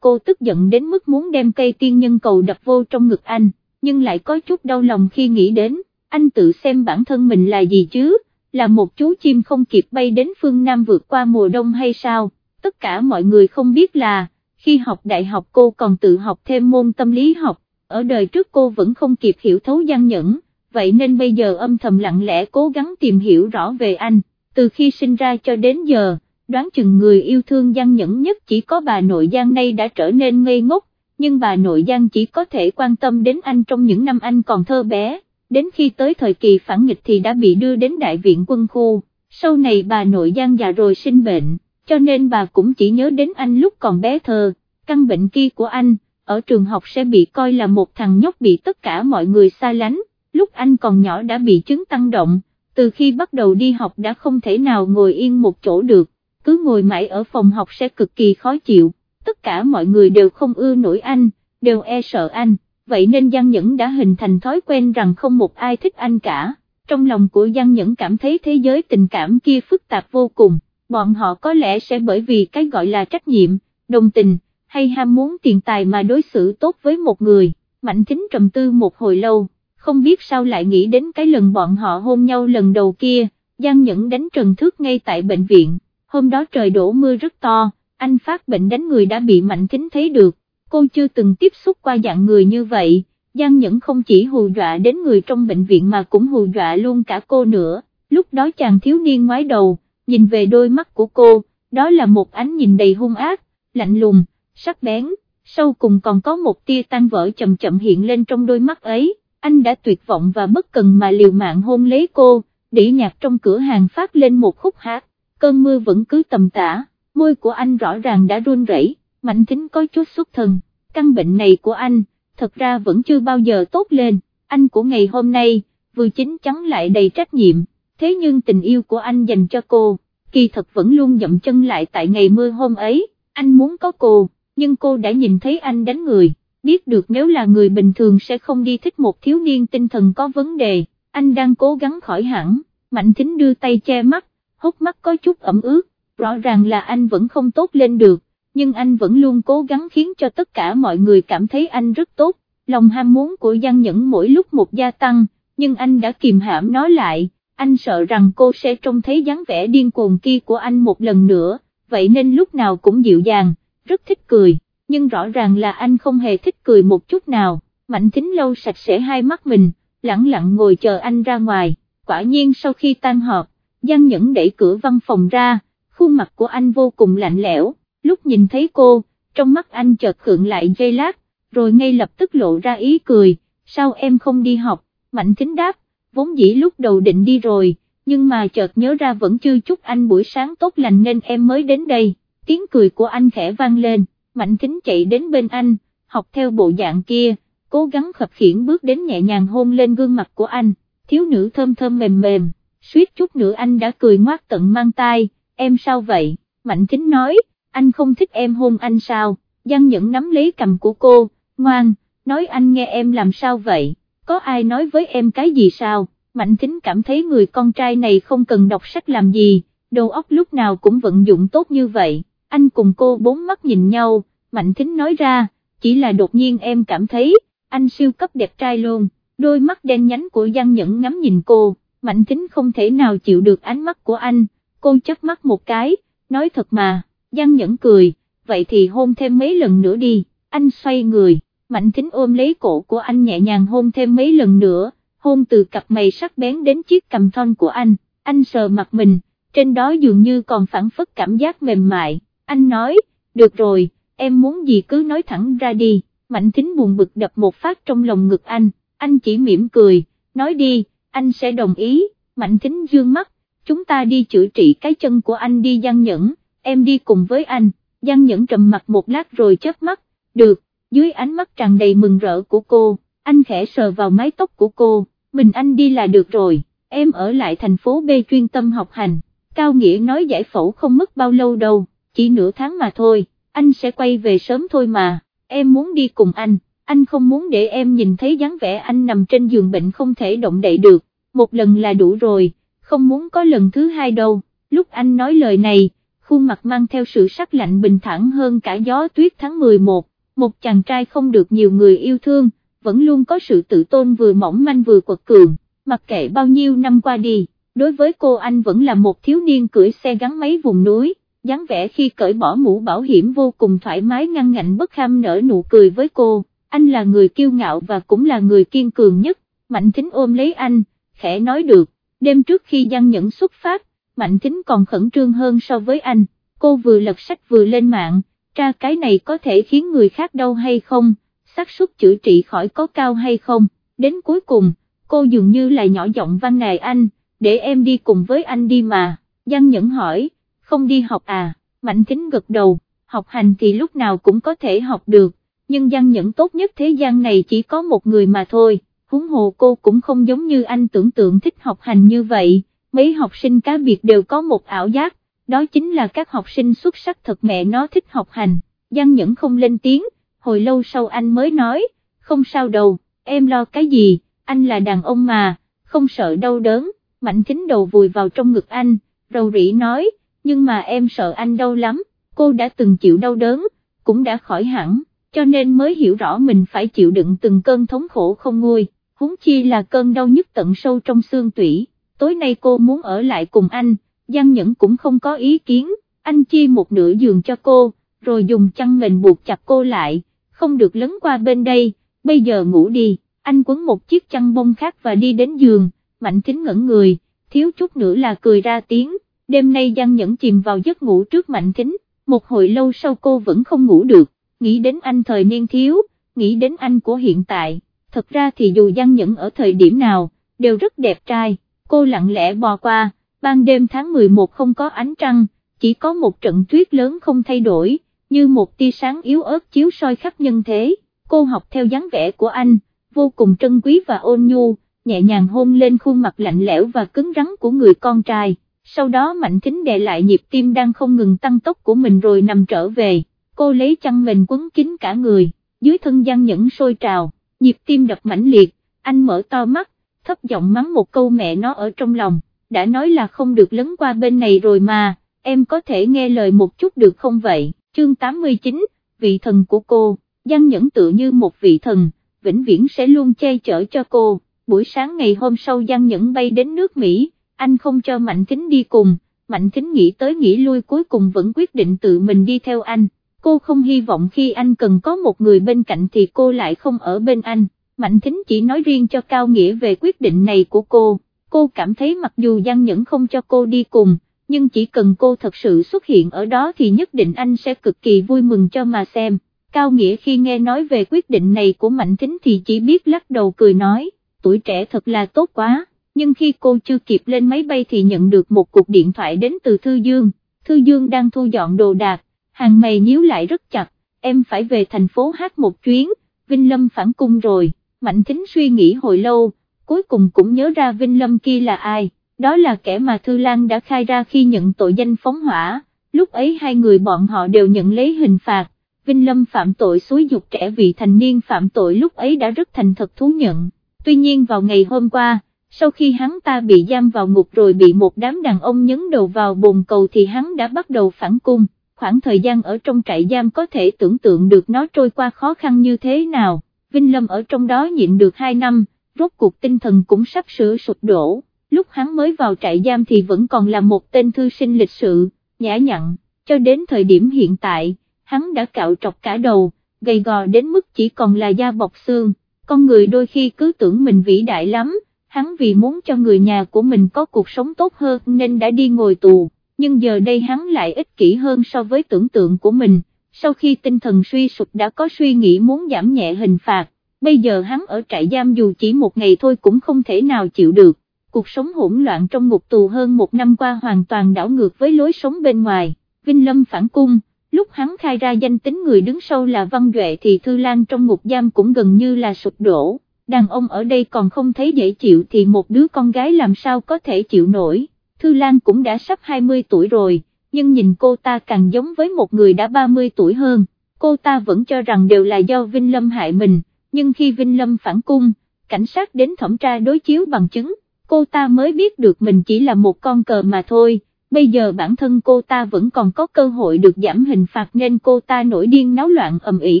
cô tức giận đến mức muốn đem cây tiên nhân cầu đập vô trong ngực anh, nhưng lại có chút đau lòng khi nghĩ đến, anh tự xem bản thân mình là gì chứ, là một chú chim không kịp bay đến phương Nam vượt qua mùa đông hay sao, tất cả mọi người không biết là, khi học đại học cô còn tự học thêm môn tâm lý học, ở đời trước cô vẫn không kịp hiểu thấu gian nhẫn, vậy nên bây giờ âm thầm lặng lẽ cố gắng tìm hiểu rõ về anh, từ khi sinh ra cho đến giờ, đoán chừng người yêu thương gian nhẫn nhất chỉ có bà nội Giang nay đã trở nên ngây ngốc, nhưng bà nội Giang chỉ có thể quan tâm đến anh trong những năm anh còn thơ bé, đến khi tới thời kỳ phản nghịch thì đã bị đưa đến đại viện quân khu, sau này bà nội Giang già rồi sinh bệnh, cho nên bà cũng chỉ nhớ đến anh lúc còn bé thơ, căn bệnh kia của anh, ở trường học sẽ bị coi là một thằng nhóc bị tất cả mọi người xa lánh, lúc anh còn nhỏ đã bị chứng tăng động, từ khi bắt đầu đi học đã không thể nào ngồi yên một chỗ được, cứ ngồi mãi ở phòng học sẽ cực kỳ khó chịu, tất cả mọi người đều không ưa nổi anh, đều e sợ anh, vậy nên Giang Nhẫn đã hình thành thói quen rằng không một ai thích anh cả, trong lòng của Giang Nhẫn cảm thấy thế giới tình cảm kia phức tạp vô cùng, bọn họ có lẽ sẽ bởi vì cái gọi là trách nhiệm, đồng tình, hay ham muốn tiền tài mà đối xử tốt với một người, Mạnh Thính trầm tư một hồi lâu, không biết sao lại nghĩ đến cái lần bọn họ hôn nhau lần đầu kia, Giang Nhẫn đánh Trần Thước ngay tại bệnh viện, hôm đó trời đổ mưa rất to, anh phát bệnh đánh người đã bị Mạnh Thính thấy được, cô chưa từng tiếp xúc qua dạng người như vậy, Giang Nhẫn không chỉ hù dọa đến người trong bệnh viện mà cũng hù dọa luôn cả cô nữa, lúc đó chàng thiếu niên ngoái đầu, nhìn về đôi mắt của cô, đó là một ánh nhìn đầy hung ác, lạnh lùng, sắc bén, sau cùng còn có một tia tan vỡ chậm chậm hiện lên trong đôi mắt ấy, anh đã tuyệt vọng và bất cần mà liều mạng hôn lấy cô, Đĩ nhạc trong cửa hàng phát lên một khúc hát, cơn mưa vẫn cứ tầm tã, môi của anh rõ ràng đã run rẩy, mạnh tính có chút xuất thần, căn bệnh này của anh, thật ra vẫn chưa bao giờ tốt lên, anh của ngày hôm nay, vừa chính chắn lại đầy trách nhiệm, thế nhưng tình yêu của anh dành cho cô, kỳ thật vẫn luôn dậm chân lại tại ngày mưa hôm ấy, anh muốn có cô nhưng cô đã nhìn thấy anh đánh người, biết được nếu là người bình thường sẽ không đi thích một thiếu niên tinh thần có vấn đề, anh đang cố gắng khỏi hẳn, Mạnh Thính đưa tay che mắt, hốc mắt có chút ẩm ướt, rõ ràng là anh vẫn không tốt lên được, nhưng anh vẫn luôn cố gắng khiến cho tất cả mọi người cảm thấy anh rất tốt, lòng ham muốn của Giang Nhẫn mỗi lúc một gia tăng, nhưng anh đã kìm hãm nó lại, anh sợ rằng cô sẽ trông thấy dáng vẻ điên cuồng kia của anh một lần nữa, vậy nên lúc nào cũng dịu dàng rất thích cười, nhưng rõ ràng là anh không hề thích cười một chút nào, Mạnh Thính lâu sạch sẽ hai mắt mình, lặng lặng ngồi chờ anh ra ngoài, quả nhiên sau khi tan họp, Giang Nhẫn đẩy cửa văn phòng ra, khuôn mặt của anh vô cùng lạnh lẽo, lúc nhìn thấy cô, trong mắt anh chợt khượng lại dây lát, rồi ngay lập tức lộ ra ý cười, sao em không đi học, Mạnh Thính đáp, vốn dĩ lúc đầu định đi rồi, nhưng mà chợt nhớ ra vẫn chưa chúc anh buổi sáng tốt lành nên em mới đến đây. Tiếng cười của anh khẽ vang lên, Mạnh Thính chạy đến bên anh, học theo bộ dạng kia, cố gắng khập khiển bước đến nhẹ nhàng hôn lên gương mặt của anh, thiếu nữ thơm thơm mềm mềm, suýt chút nữa anh đã cười ngoác tận mang tai, em sao vậy, Mạnh Thính nói, anh không thích em hôn anh sao, Giang Nhẫn nắm lấy cầm của cô, ngoan, nói anh nghe em làm sao vậy, có ai nói với em cái gì sao, Mạnh Thính cảm thấy người con trai này không cần đọc sách làm gì, đầu óc lúc nào cũng vận dụng tốt như vậy. Anh cùng cô bốn mắt nhìn nhau, Mạnh Thính nói ra, chỉ là đột nhiên em cảm thấy, anh siêu cấp đẹp trai luôn, đôi mắt đen nhánh của Giang Nhẫn ngắm nhìn cô, Mạnh Thính không thể nào chịu được ánh mắt của anh, cô chớp mắt một cái, nói thật mà, Giang Nhẫn cười, vậy thì hôn thêm mấy lần nữa đi, anh xoay người, Mạnh Thính ôm lấy cổ của anh nhẹ nhàng hôn thêm mấy lần nữa, hôn từ cặp mày sắc bén đến chiếc cầm thon của anh, anh sờ mặt mình, trên đó dường như còn phản phất cảm giác mềm mại anh nói, được rồi, em muốn gì cứ nói thẳng ra đi, Mạnh Thính buồn bực đập một phát trong lòng ngực anh, anh chỉ mỉm cười, nói đi, anh sẽ đồng ý, Mạnh Thính dương mắt, chúng ta đi chữa trị cái chân của anh đi Giang Nhẫn, em đi cùng với anh, Giang Nhẫn trầm mặt một lát rồi chớp mắt, được, dưới ánh mắt tràn đầy mừng rỡ của cô, anh khẽ sờ vào mái tóc của cô, mình anh đi là được rồi, em ở lại thành phố B chuyên tâm học hành, Cao Nghĩa nói giải phẫu không mất bao lâu đâu, chỉ nửa tháng mà thôi, anh sẽ quay về sớm thôi mà, em muốn đi cùng anh, anh không muốn để em nhìn thấy dáng vẻ anh nằm trên giường bệnh không thể động đậy được, một lần là đủ rồi, không muốn có lần thứ hai đâu, lúc anh nói lời này, khuôn mặt mang theo sự sắc lạnh bình thản hơn cả gió tuyết tháng 11, một. Chàng trai không được nhiều người yêu thương, vẫn luôn có sự tự tôn vừa mỏng manh vừa quật cường, mặc kệ bao nhiêu năm qua đi, đối với cô anh vẫn là một thiếu niên cưỡi xe gắn máy vùng núi, dáng vẻ khi cởi bỏ mũ bảo hiểm vô cùng thoải mái ngăn ngạnh bất kham nở nụ cười với cô, anh là người kiêu ngạo và cũng là người kiên cường nhất, Mạnh Thính ôm lấy anh, khẽ nói được, đêm trước khi Giang Nhẫn xuất phát, Mạnh Thính còn khẩn trương hơn so với anh, cô vừa lật sách vừa lên mạng, tra cái này có thể khiến người khác đau hay không, xác suất chữa trị khỏi có cao hay không, đến cuối cùng, cô dường như là nhỏ giọng văn nài anh, để em đi cùng với anh đi mà, Giang Nhẫn hỏi, không đi học à, Mạnh Thính gật đầu, học hành thì lúc nào cũng có thể học được, nhưng Giang Nhẫn tốt nhất thế gian này chỉ có một người mà thôi, huống hồ cô cũng không giống như anh tưởng tượng thích học hành như vậy, mấy học sinh cá biệt đều có một ảo giác, đó chính là các học sinh xuất sắc thật mẹ nó thích học hành, Giang Nhẫn không lên tiếng, hồi lâu sau anh mới nói, không sao đâu, em lo cái gì, anh là đàn ông mà, không sợ đau đớn, mạnh thính đầu vùi vào trong ngực anh, rầu rĩ nói, nhưng mà em sợ anh đau lắm, cô đã từng chịu đau đớn, cũng đã khỏi hẳn, cho nên mới hiểu rõ mình phải chịu đựng từng cơn thống khổ không nguôi, huống chi là cơn đau nhức tận sâu trong xương tủy, tối nay cô muốn ở lại cùng anh, Giang Nhẫn cũng không có ý kiến, anh chi một nửa giường cho cô, rồi dùng chăn mền buộc chặt cô lại, không được lấn qua bên đây, bây giờ ngủ đi, anh quấn một chiếc chăn bông khác và đi đến giường, mạnh thính ngẩn người, thiếu chút nữa là cười ra tiếng, đêm nay Giang Nhẫn chìm vào giấc ngủ trước mạnh thính, một hồi lâu sau cô vẫn không ngủ được, nghĩ đến anh thời niên thiếu, nghĩ đến anh của hiện tại, thật ra thì dù Giang Nhẫn ở thời điểm nào, đều rất đẹp trai, cô lặng lẽ bò qua, ban đêm tháng 11 không có ánh trăng, chỉ có một trận tuyết lớn không thay đổi, như một tia sáng yếu ớt chiếu soi khắp nhân thế, cô học theo dáng vẻ của anh, vô cùng trân quý và ôn nhu, nhẹ nhàng hôn lên khuôn mặt lạnh lẽo và cứng rắn của người con trai, sau đó mạnh thính đè lại nhịp tim đang không ngừng tăng tốc của mình rồi nằm trở về, cô lấy chăn mình quấn kín cả người, dưới thân gian nhẫn sôi trào, nhịp tim đập mãnh liệt, anh mở to mắt, thấp giọng mắng một câu mẹ nó ở trong lòng, đã nói là không được lấn qua bên này rồi mà, em có thể nghe lời một chút được không vậy? chương 89, vị thần của cô, Giang Nhẫn tự như một vị thần, vĩnh viễn sẽ luôn che chở cho cô, buổi sáng ngày hôm sau Giang Nhẫn bay đến nước Mỹ, anh không cho Mạnh Thính đi cùng, Mạnh Thính nghĩ tới nghĩ lui cuối cùng vẫn quyết định tự mình đi theo anh, cô không hy vọng khi anh cần có một người bên cạnh thì cô lại không ở bên anh, Mạnh Thính chỉ nói riêng cho Cao Nghĩa về quyết định này của cô, cô cảm thấy mặc dù Giang Nhẫn không cho cô đi cùng, nhưng chỉ cần cô thật sự xuất hiện ở đó thì nhất định anh sẽ cực kỳ vui mừng cho mà xem. Cao Nghĩa khi nghe nói về quyết định này của Mạnh Thính thì chỉ biết lắc đầu cười nói, tuổi trẻ thật là tốt quá, nhưng khi cô chưa kịp lên máy bay thì nhận được một cuộc điện thoại đến từ Thư Dương, Thư Dương đang thu dọn đồ đạc, hàng mày nhíu lại rất chặt, em phải về thành phố hát một chuyến, Vinh Lâm phản cung rồi, Mạnh Thính suy nghĩ hồi lâu, cuối cùng cũng nhớ ra Vinh Lâm kia là ai. Đó là kẻ mà Thư Lan đã khai ra khi nhận tội danh phóng hỏa, lúc ấy hai người bọn họ đều nhận lấy hình phạt, Vinh Lâm phạm tội xúi dục trẻ vị thành niên phạm tội lúc ấy đã rất thành thật thú nhận, tuy nhiên vào ngày hôm qua, sau khi hắn ta bị giam vào ngục rồi bị một đám đàn ông nhấn đầu vào bồn cầu thì hắn đã bắt đầu phản cung, khoảng thời gian ở trong trại giam có thể tưởng tượng được nó trôi qua khó khăn như thế nào, Vinh Lâm ở trong đó nhịn được 2 năm, rốt cuộc tinh thần cũng sắp sửa sụp đổ. Lúc hắn mới vào trại giam thì vẫn còn là một tên thư sinh lịch sự, nhã nhặn, cho đến thời điểm hiện tại, hắn đã cạo trọc cả đầu, gầy gò đến mức chỉ còn là da bọc xương, con người đôi khi cứ tưởng mình vĩ đại lắm, hắn vì muốn cho người nhà của mình có cuộc sống tốt hơn nên đã đi ngồi tù, nhưng giờ đây hắn lại ích kỷ hơn so với tưởng tượng của mình, sau khi tinh thần suy sụp đã có suy nghĩ muốn giảm nhẹ hình phạt, bây giờ hắn ở trại giam dù chỉ một ngày thôi cũng không thể nào chịu được. Cuộc sống hỗn loạn trong ngục tù hơn một năm qua hoàn toàn đảo ngược với lối sống bên ngoài, Vinh Lâm phản cung, lúc hắn khai ra danh tính người đứng sau là Văn Duệ thì Thư Lan trong ngục giam cũng gần như là sụp đổ, đàn ông ở đây còn không thấy dễ chịu thì một đứa con gái làm sao có thể chịu nổi, Thư Lan cũng đã sắp 20 tuổi rồi, nhưng nhìn cô ta càng giống với một người đã 30 tuổi hơn, cô ta vẫn cho rằng đều là do Vinh Lâm hại mình, nhưng khi Vinh Lâm phản cung, cảnh sát đến thẩm tra đối chiếu bằng chứng, cô ta mới biết được mình chỉ là một con cờ mà thôi, bây giờ bản thân cô ta vẫn còn có cơ hội được giảm hình phạt nên cô ta nổi điên náo loạn ầm ĩ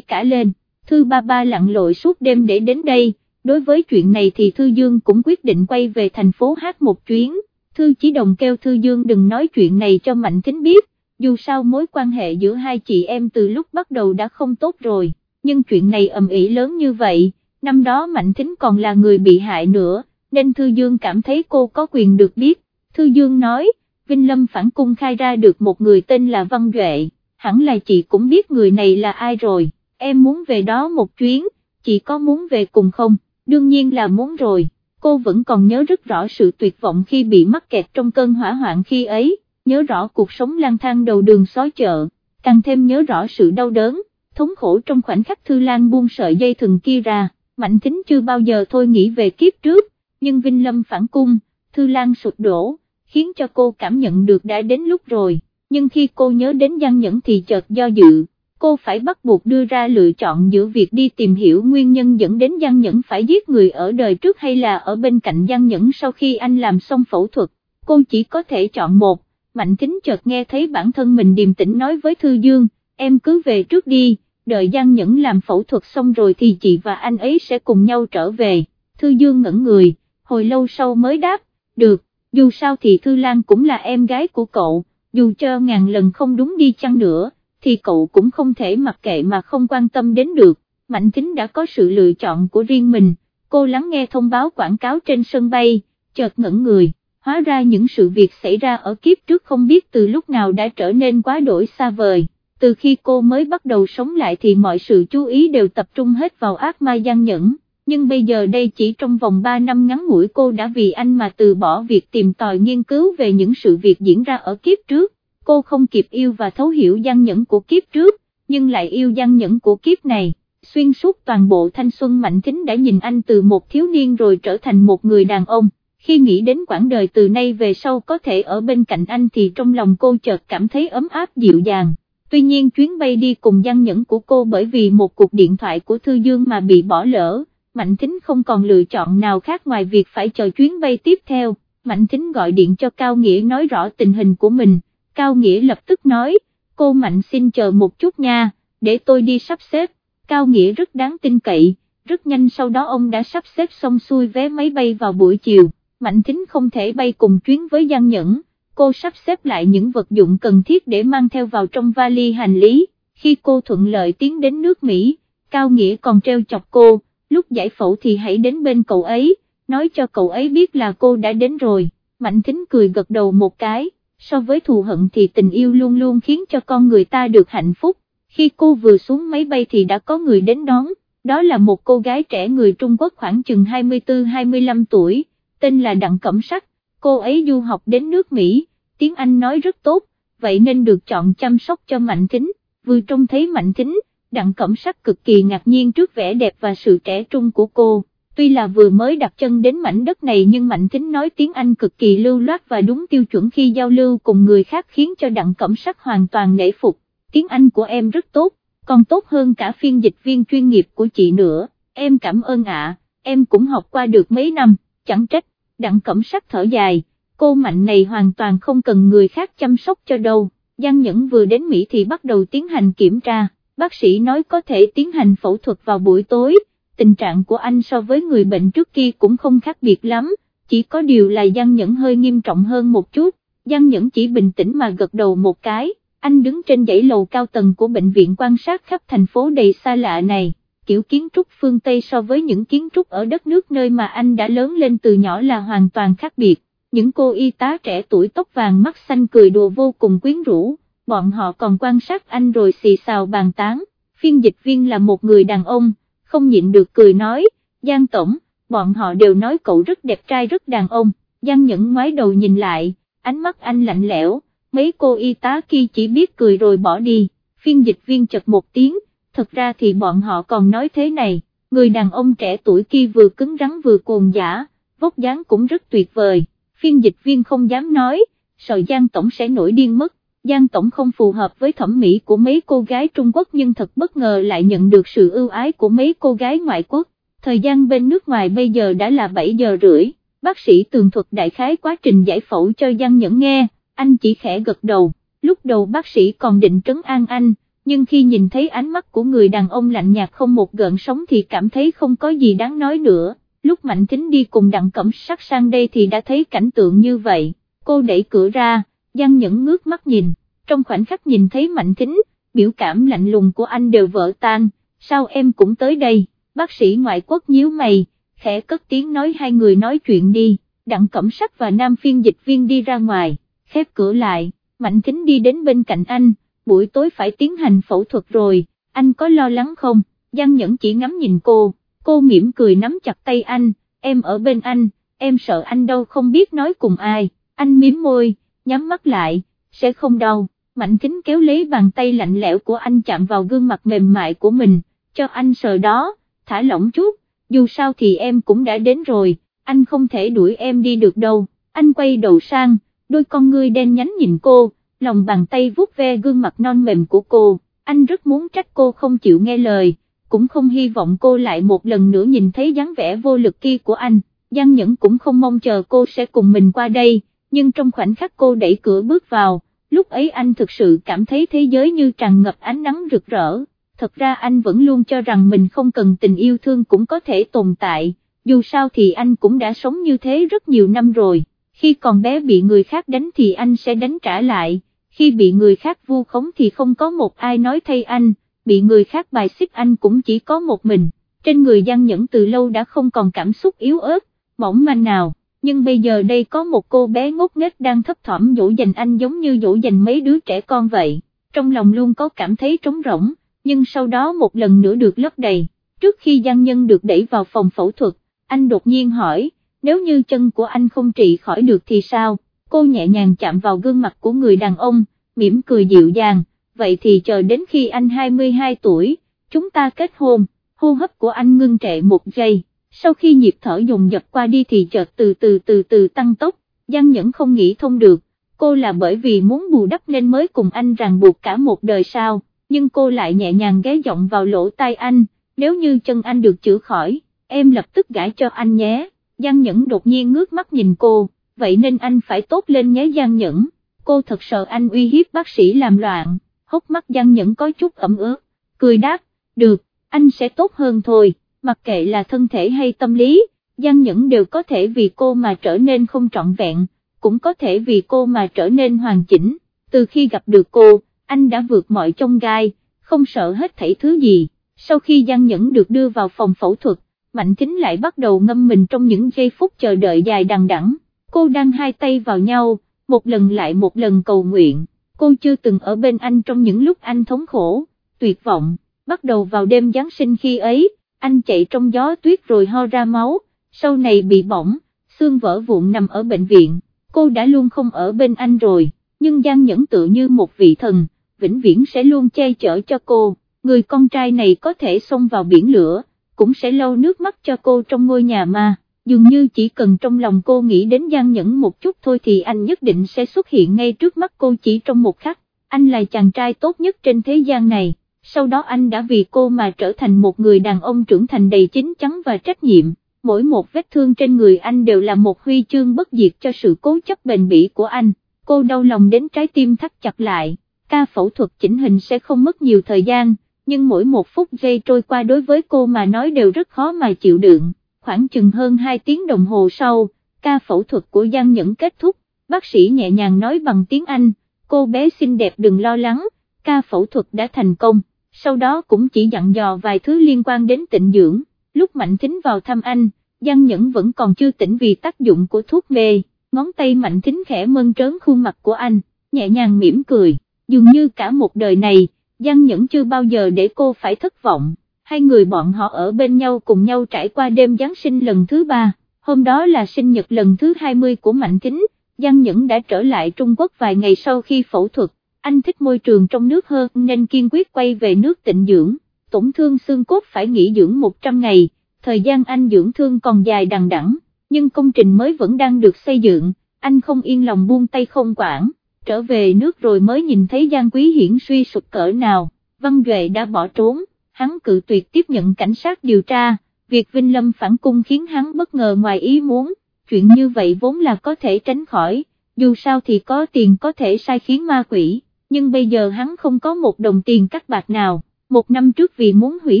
cả lên, Thư ba ba lặn lội suốt đêm để đến đây, đối với chuyện này thì Thư Dương cũng quyết định quay về thành phố hát một chuyến, Thư Chí Đồng kêu Thư Dương đừng nói chuyện này cho Mạnh Thính biết, dù sao mối quan hệ giữa hai chị em từ lúc bắt đầu đã không tốt rồi, nhưng chuyện này ầm ĩ lớn như vậy, năm đó Mạnh Thính còn là người bị hại nữa, nên Thư Dương cảm thấy cô có quyền được biết, Thư Dương nói, Vinh Lâm phản cung khai ra được một người tên là Văn Duệ, hẳn là chị cũng biết người này là ai rồi, em muốn về đó một chuyến, chị có muốn về cùng không, đương nhiên là muốn rồi, cô vẫn còn nhớ rất rõ sự tuyệt vọng khi bị mắc kẹt trong cơn hỏa hoạn khi ấy, nhớ rõ cuộc sống lang thang đầu đường xói chợ, càng thêm nhớ rõ sự đau đớn, thống khổ trong khoảnh khắc Thư Lan buông sợi dây thừng kia ra, Mạnh Thính chưa bao giờ thôi nghĩ về kiếp trước, nhưng Vinh Lâm phản cung, Thư Lan sụt đổ, khiến cho cô cảm nhận được đã đến lúc rồi, nhưng khi cô nhớ đến Giang Nhẫn thì chợt do dự, cô phải bắt buộc đưa ra lựa chọn giữa việc đi tìm hiểu nguyên nhân dẫn đến Giang Nhẫn phải giết người ở đời trước hay là ở bên cạnh Giang Nhẫn sau khi anh làm xong phẫu thuật, cô chỉ có thể chọn một, Mạnh Thính chợt nghe thấy bản thân mình điềm tĩnh nói với Thư Dương, em cứ về trước đi, đợi Giang Nhẫn làm phẫu thuật xong rồi thì chị và anh ấy sẽ cùng nhau trở về, Thư Dương ngẩn người, hồi lâu sau mới đáp, được, dù sao thì Thư Lan cũng là em gái của cậu, dù cho ngàn lần không đúng đi chăng nữa, thì cậu cũng không thể mặc kệ mà không quan tâm đến được, Mạnh Thính đã có sự lựa chọn của riêng mình, cô lắng nghe thông báo quảng cáo trên sân bay, chợt ngẩn người, hóa ra những sự việc xảy ra ở kiếp trước không biết từ lúc nào đã trở nên quá đổi xa vời. Từ khi cô mới bắt đầu sống lại thì mọi sự chú ý đều tập trung hết vào ác ma gian nhẫn. Nhưng bây giờ đây chỉ trong vòng 3 năm ngắn ngủi cô đã vì anh mà từ bỏ việc tìm tòi nghiên cứu về những sự việc diễn ra ở kiếp trước, cô không kịp yêu và thấu hiểu gian nhẫn của kiếp trước, nhưng lại yêu gian nhẫn của kiếp này, xuyên suốt toàn bộ thanh xuân mạnh thính đã nhìn anh từ một thiếu niên rồi trở thành một người đàn ông. Khi nghĩ đến quãng đời từ nay về sau có thể ở bên cạnh anh thì trong lòng cô chợt cảm thấy ấm áp dịu dàng. Tuy nhiên chuyến bay đi cùng gian nhẫn của cô bởi vì một cuộc điện thoại của Thư Dương mà bị bỏ lỡ Mạnh Thính không còn lựa chọn nào khác ngoài việc phải chờ chuyến bay tiếp theo, Mạnh Thính gọi điện cho Cao Nghĩa nói rõ tình hình của mình, Cao Nghĩa lập tức nói, cô Mạnh xin chờ một chút nha, để tôi đi sắp xếp, Cao Nghĩa rất đáng tin cậy, rất nhanh sau đó ông đã sắp xếp xong xuôi vé máy bay vào buổi chiều, Mạnh Thính không thể bay cùng chuyến với Giang Nhẫn, cô sắp xếp lại những vật dụng cần thiết để mang theo vào trong vali hành lý, khi cô thuận lợi tiến đến nước Mỹ, Cao Nghĩa còn treo chọc cô lúc giải phẫu thì hãy đến bên cậu ấy, nói cho cậu ấy biết là cô đã đến rồi, Mạnh Thính cười gật đầu một cái, so với thù hận thì tình yêu luôn luôn khiến cho con người ta được hạnh phúc, khi cô vừa xuống máy bay thì đã có người đến đón, đó là một cô gái trẻ người Trung Quốc khoảng chừng 24-25 tuổi, tên là Đặng Cẩm Sắc, cô ấy du học đến nước Mỹ, tiếng Anh nói rất tốt, vậy nên được chọn chăm sóc cho Mạnh Thính, vừa trông thấy Mạnh Thính, đặng cẩm sắc cực kỳ ngạc nhiên trước vẻ đẹp và sự trẻ trung của cô. Tuy là vừa mới đặt chân đến mảnh đất này nhưng Mạnh Thính nói tiếng Anh cực kỳ lưu loát và đúng tiêu chuẩn khi giao lưu cùng người khác khiến cho đặng cẩm sắc hoàn toàn nể phục. Tiếng Anh của em rất tốt, còn tốt hơn cả phiên dịch viên chuyên nghiệp của chị nữa, em cảm ơn ạ, em cũng học qua được mấy năm, chẳng trách, đặng cẩm sắc thở dài, cô Mạnh này hoàn toàn không cần người khác chăm sóc cho đâu. Giang Nhẫn vừa đến Mỹ thì bắt đầu tiến hành kiểm tra bác sĩ nói có thể tiến hành phẫu thuật vào buổi tối, tình trạng của anh so với người bệnh trước kia cũng không khác biệt lắm, chỉ có điều là Giang Nhẫn hơi nghiêm trọng hơn một chút, Giang Nhẫn chỉ bình tĩnh mà gật đầu một cái, anh đứng trên dãy lầu cao tầng của bệnh viện quan sát khắp thành phố đầy xa lạ này, kiểu kiến trúc phương Tây so với những kiến trúc ở đất nước nơi mà anh đã lớn lên từ nhỏ là hoàn toàn khác biệt, những cô y tá trẻ tuổi tóc vàng mắt xanh cười đùa vô cùng quyến rũ bọn họ còn quan sát anh rồi xì xào bàn tán, phiên dịch viên là một người đàn ông, không nhịn được cười nói, Giang Tổng, bọn họ đều nói cậu rất đẹp trai rất đàn ông, Giang Nhẫn ngoái đầu nhìn lại, ánh mắt anh lạnh lẽo, mấy cô y tá kia chỉ biết cười rồi bỏ đi, phiên dịch viên chật một tiếng, thật ra thì bọn họ còn nói thế này, người đàn ông trẻ tuổi kia vừa cứng rắn vừa cuồng giả, vóc dáng cũng rất tuyệt vời, phiên dịch viên không dám nói, sợ Giang Tổng sẽ nổi điên mất, Giang Tổng không phù hợp với thẩm mỹ của mấy cô gái Trung Quốc nhưng thật bất ngờ lại nhận được sự ưu ái của mấy cô gái ngoại quốc, thời gian bên nước ngoài bây giờ đã là 7 giờ rưỡi, bác sĩ tường thuật đại khái quá trình giải phẫu cho Giang Nhẫn nghe, anh chỉ khẽ gật đầu, lúc đầu bác sĩ còn định trấn an anh, nhưng khi nhìn thấy ánh mắt của người đàn ông lạnh nhạt không một gợn sóng thì cảm thấy không có gì đáng nói nữa, lúc Mạnh Thính đi cùng đặng cẩm sắc sang đây thì đã thấy cảnh tượng như vậy, cô đẩy cửa ra, Giang Nhẫn ngước mắt nhìn, trong khoảnh khắc nhìn thấy Mạnh Thính, biểu cảm lạnh lùng của anh đều vỡ tan, sao em cũng tới đây, bác sĩ ngoại quốc nhíu mày, khẽ cất tiếng nói hai người nói chuyện đi, đặng cẩm sắc và nam phiên dịch viên đi ra ngoài, khép cửa lại, Mạnh Thính đi đến bên cạnh anh, buổi tối phải tiến hành phẫu thuật rồi, anh có lo lắng không, Giang Nhẫn chỉ ngắm nhìn cô, cô mỉm cười nắm chặt tay anh, em ở bên anh, em sợ anh đâu không biết nói cùng ai, anh miếm môi, nhắm mắt lại, sẽ không đau, Mạnh kính kéo lấy bàn tay lạnh lẽo của anh chạm vào gương mặt mềm mại của mình, cho anh sờ đó, thả lỏng chút, dù sao thì em cũng đã đến rồi, anh không thể đuổi em đi được đâu, anh quay đầu sang, đôi con ngươi đen nhánh nhìn cô, lòng bàn tay vuốt ve gương mặt non mềm của cô, anh rất muốn trách cô không chịu nghe lời, cũng không hy vọng cô lại một lần nữa nhìn thấy dáng vẻ vô lực kia của anh, Giang Nhẫn cũng không mong chờ cô sẽ cùng mình qua đây, nhưng trong khoảnh khắc cô đẩy cửa bước vào, lúc ấy anh thực sự cảm thấy thế giới như tràn ngập ánh nắng rực rỡ, thật ra anh vẫn luôn cho rằng mình không cần tình yêu thương cũng có thể tồn tại, dù sao thì anh cũng đã sống như thế rất nhiều năm rồi, khi còn bé bị người khác đánh thì anh sẽ đánh trả lại, khi bị người khác vu khống thì không có một ai nói thay anh, bị người khác bài xích anh cũng chỉ có một mình, trên người Giang Nhẫn từ lâu đã không còn cảm xúc yếu ớt, mỏng manh nào, nhưng bây giờ đây có một cô bé ngốc nghếch đang thấp thỏm dỗ dành anh giống như dỗ dành mấy đứa trẻ con vậy, trong lòng luôn có cảm thấy trống rỗng, nhưng sau đó một lần nữa được lấp đầy, trước khi Giang Nhân được đẩy vào phòng phẫu thuật, anh đột nhiên hỏi, nếu như chân của anh không trị khỏi được thì sao? cô nhẹ nhàng chạm vào gương mặt của người đàn ông, mỉm cười dịu dàng, vậy thì chờ đến khi anh 22 tuổi, chúng ta kết hôn, hô hấp của anh ngưng trệ một giây, sau khi nhịp thở dồn dập qua đi thì chợt từ từ từ từ tăng tốc, Giang Nhẫn không nghĩ thông được, cô là bởi vì muốn bù đắp nên mới cùng anh ràng buộc cả một đời sao, nhưng cô lại nhẹ nhàng ghé giọng vào lỗ tai anh, nếu như chân anh được chữa khỏi, em lập tức gãi cho anh nhé, Giang Nhẫn đột nhiên ngước mắt nhìn cô vậy nên anh phải tốt lên nhé Giang Nhẫn, cô thật sợ anh uy hiếp bác sĩ làm loạn, hốc mắt Giang Nhẫn có chút ẩm ướt, cười đáp, được, anh sẽ tốt hơn thôi, mặc kệ là thân thể hay tâm lý, Giang Nhẫn đều có thể vì cô mà trở nên không trọn vẹn, cũng có thể vì cô mà trở nên hoàn chỉnh, từ khi gặp được cô, anh đã vượt mọi trông gai, không sợ hết thảy thứ gì, sau khi Giang Nhẫn được đưa vào phòng phẫu thuật, Mạnh Kính lại bắt đầu ngâm mình trong những giây phút chờ đợi dài đằng đẵng. Cô đang hai tay vào nhau, một lần lại một lần cầu nguyện, cô chưa từng ở bên anh trong những lúc anh thống khổ, tuyệt vọng, bắt đầu vào đêm Giáng sinh khi ấy, anh chạy trong gió tuyết rồi ho ra máu, sau này bị bỏng, xương vỡ vụn nằm ở bệnh viện, cô đã luôn không ở bên anh rồi, nhưng Giang Nhẫn tự như một vị thần, vĩnh viễn sẽ luôn che chở cho cô, người con trai này có thể xông vào biển lửa, cũng sẽ lau nước mắt cho cô trong ngôi nhà ma dường như chỉ cần trong lòng cô nghĩ đến Giang Nhẫn một chút thôi thì anh nhất định sẽ xuất hiện ngay trước mắt cô chỉ trong một khắc, anh là chàng trai tốt nhất trên thế gian này, sau đó anh đã vì cô mà trở thành một người đàn ông trưởng thành đầy chính chắn và trách nhiệm, mỗi một vết thương trên người anh đều là một huy chương bất diệt cho sự cố chấp bền bỉ của anh, cô đau lòng đến trái tim thắt chặt lại, ca phẫu thuật chỉnh hình sẽ không mất nhiều thời gian, nhưng mỗi một phút giây trôi qua đối với cô mà nói đều rất khó mà chịu đựng. Khoảng chừng hơn 2 tiếng đồng hồ sau, ca phẫu thuật của Giang Nhẫn kết thúc, bác sĩ nhẹ nhàng nói bằng tiếng Anh, cô bé xinh đẹp đừng lo lắng, ca phẫu thuật đã thành công, sau đó cũng chỉ dặn dò vài thứ liên quan đến tịnh dưỡng, lúc Mạnh Thính vào thăm anh, Giang Nhẫn vẫn còn chưa tỉnh vì tác dụng của thuốc mê, ngón tay Mạnh Thính khẽ mơn trớn khuôn mặt của anh, nhẹ nhàng mỉm cười, dường như cả một đời này, Giang Nhẫn chưa bao giờ để cô phải thất vọng. Hai người bọn họ ở bên nhau cùng nhau trải qua đêm Giáng sinh lần thứ ba, hôm đó là sinh nhật lần thứ 20 của Mạnh Thính, Giang Nhẫn đã trở lại Trung Quốc vài ngày sau khi phẫu thuật, anh thích môi trường trong nước hơn nên kiên quyết quay về nước tịnh dưỡng, tổn thương xương cốt phải nghỉ dưỡng 100 ngày, thời gian anh dưỡng thương còn dài đằng đẵng, nhưng công trình mới vẫn đang được xây dựng, anh không yên lòng buông tay không quản, trở về nước rồi mới nhìn thấy Giang Quý Hiển suy sụp cỡ nào, Văn Duệ đã bỏ trốn, hắn cự tuyệt tiếp nhận cảnh sát điều tra, việc Vinh Lâm phản cung khiến hắn bất ngờ ngoài ý muốn, chuyện như vậy vốn là có thể tránh khỏi, dù sao thì có tiền có thể sai khiến ma quỷ, nhưng bây giờ hắn không có một đồng tiền cắt bạc nào một năm trước vì muốn hủy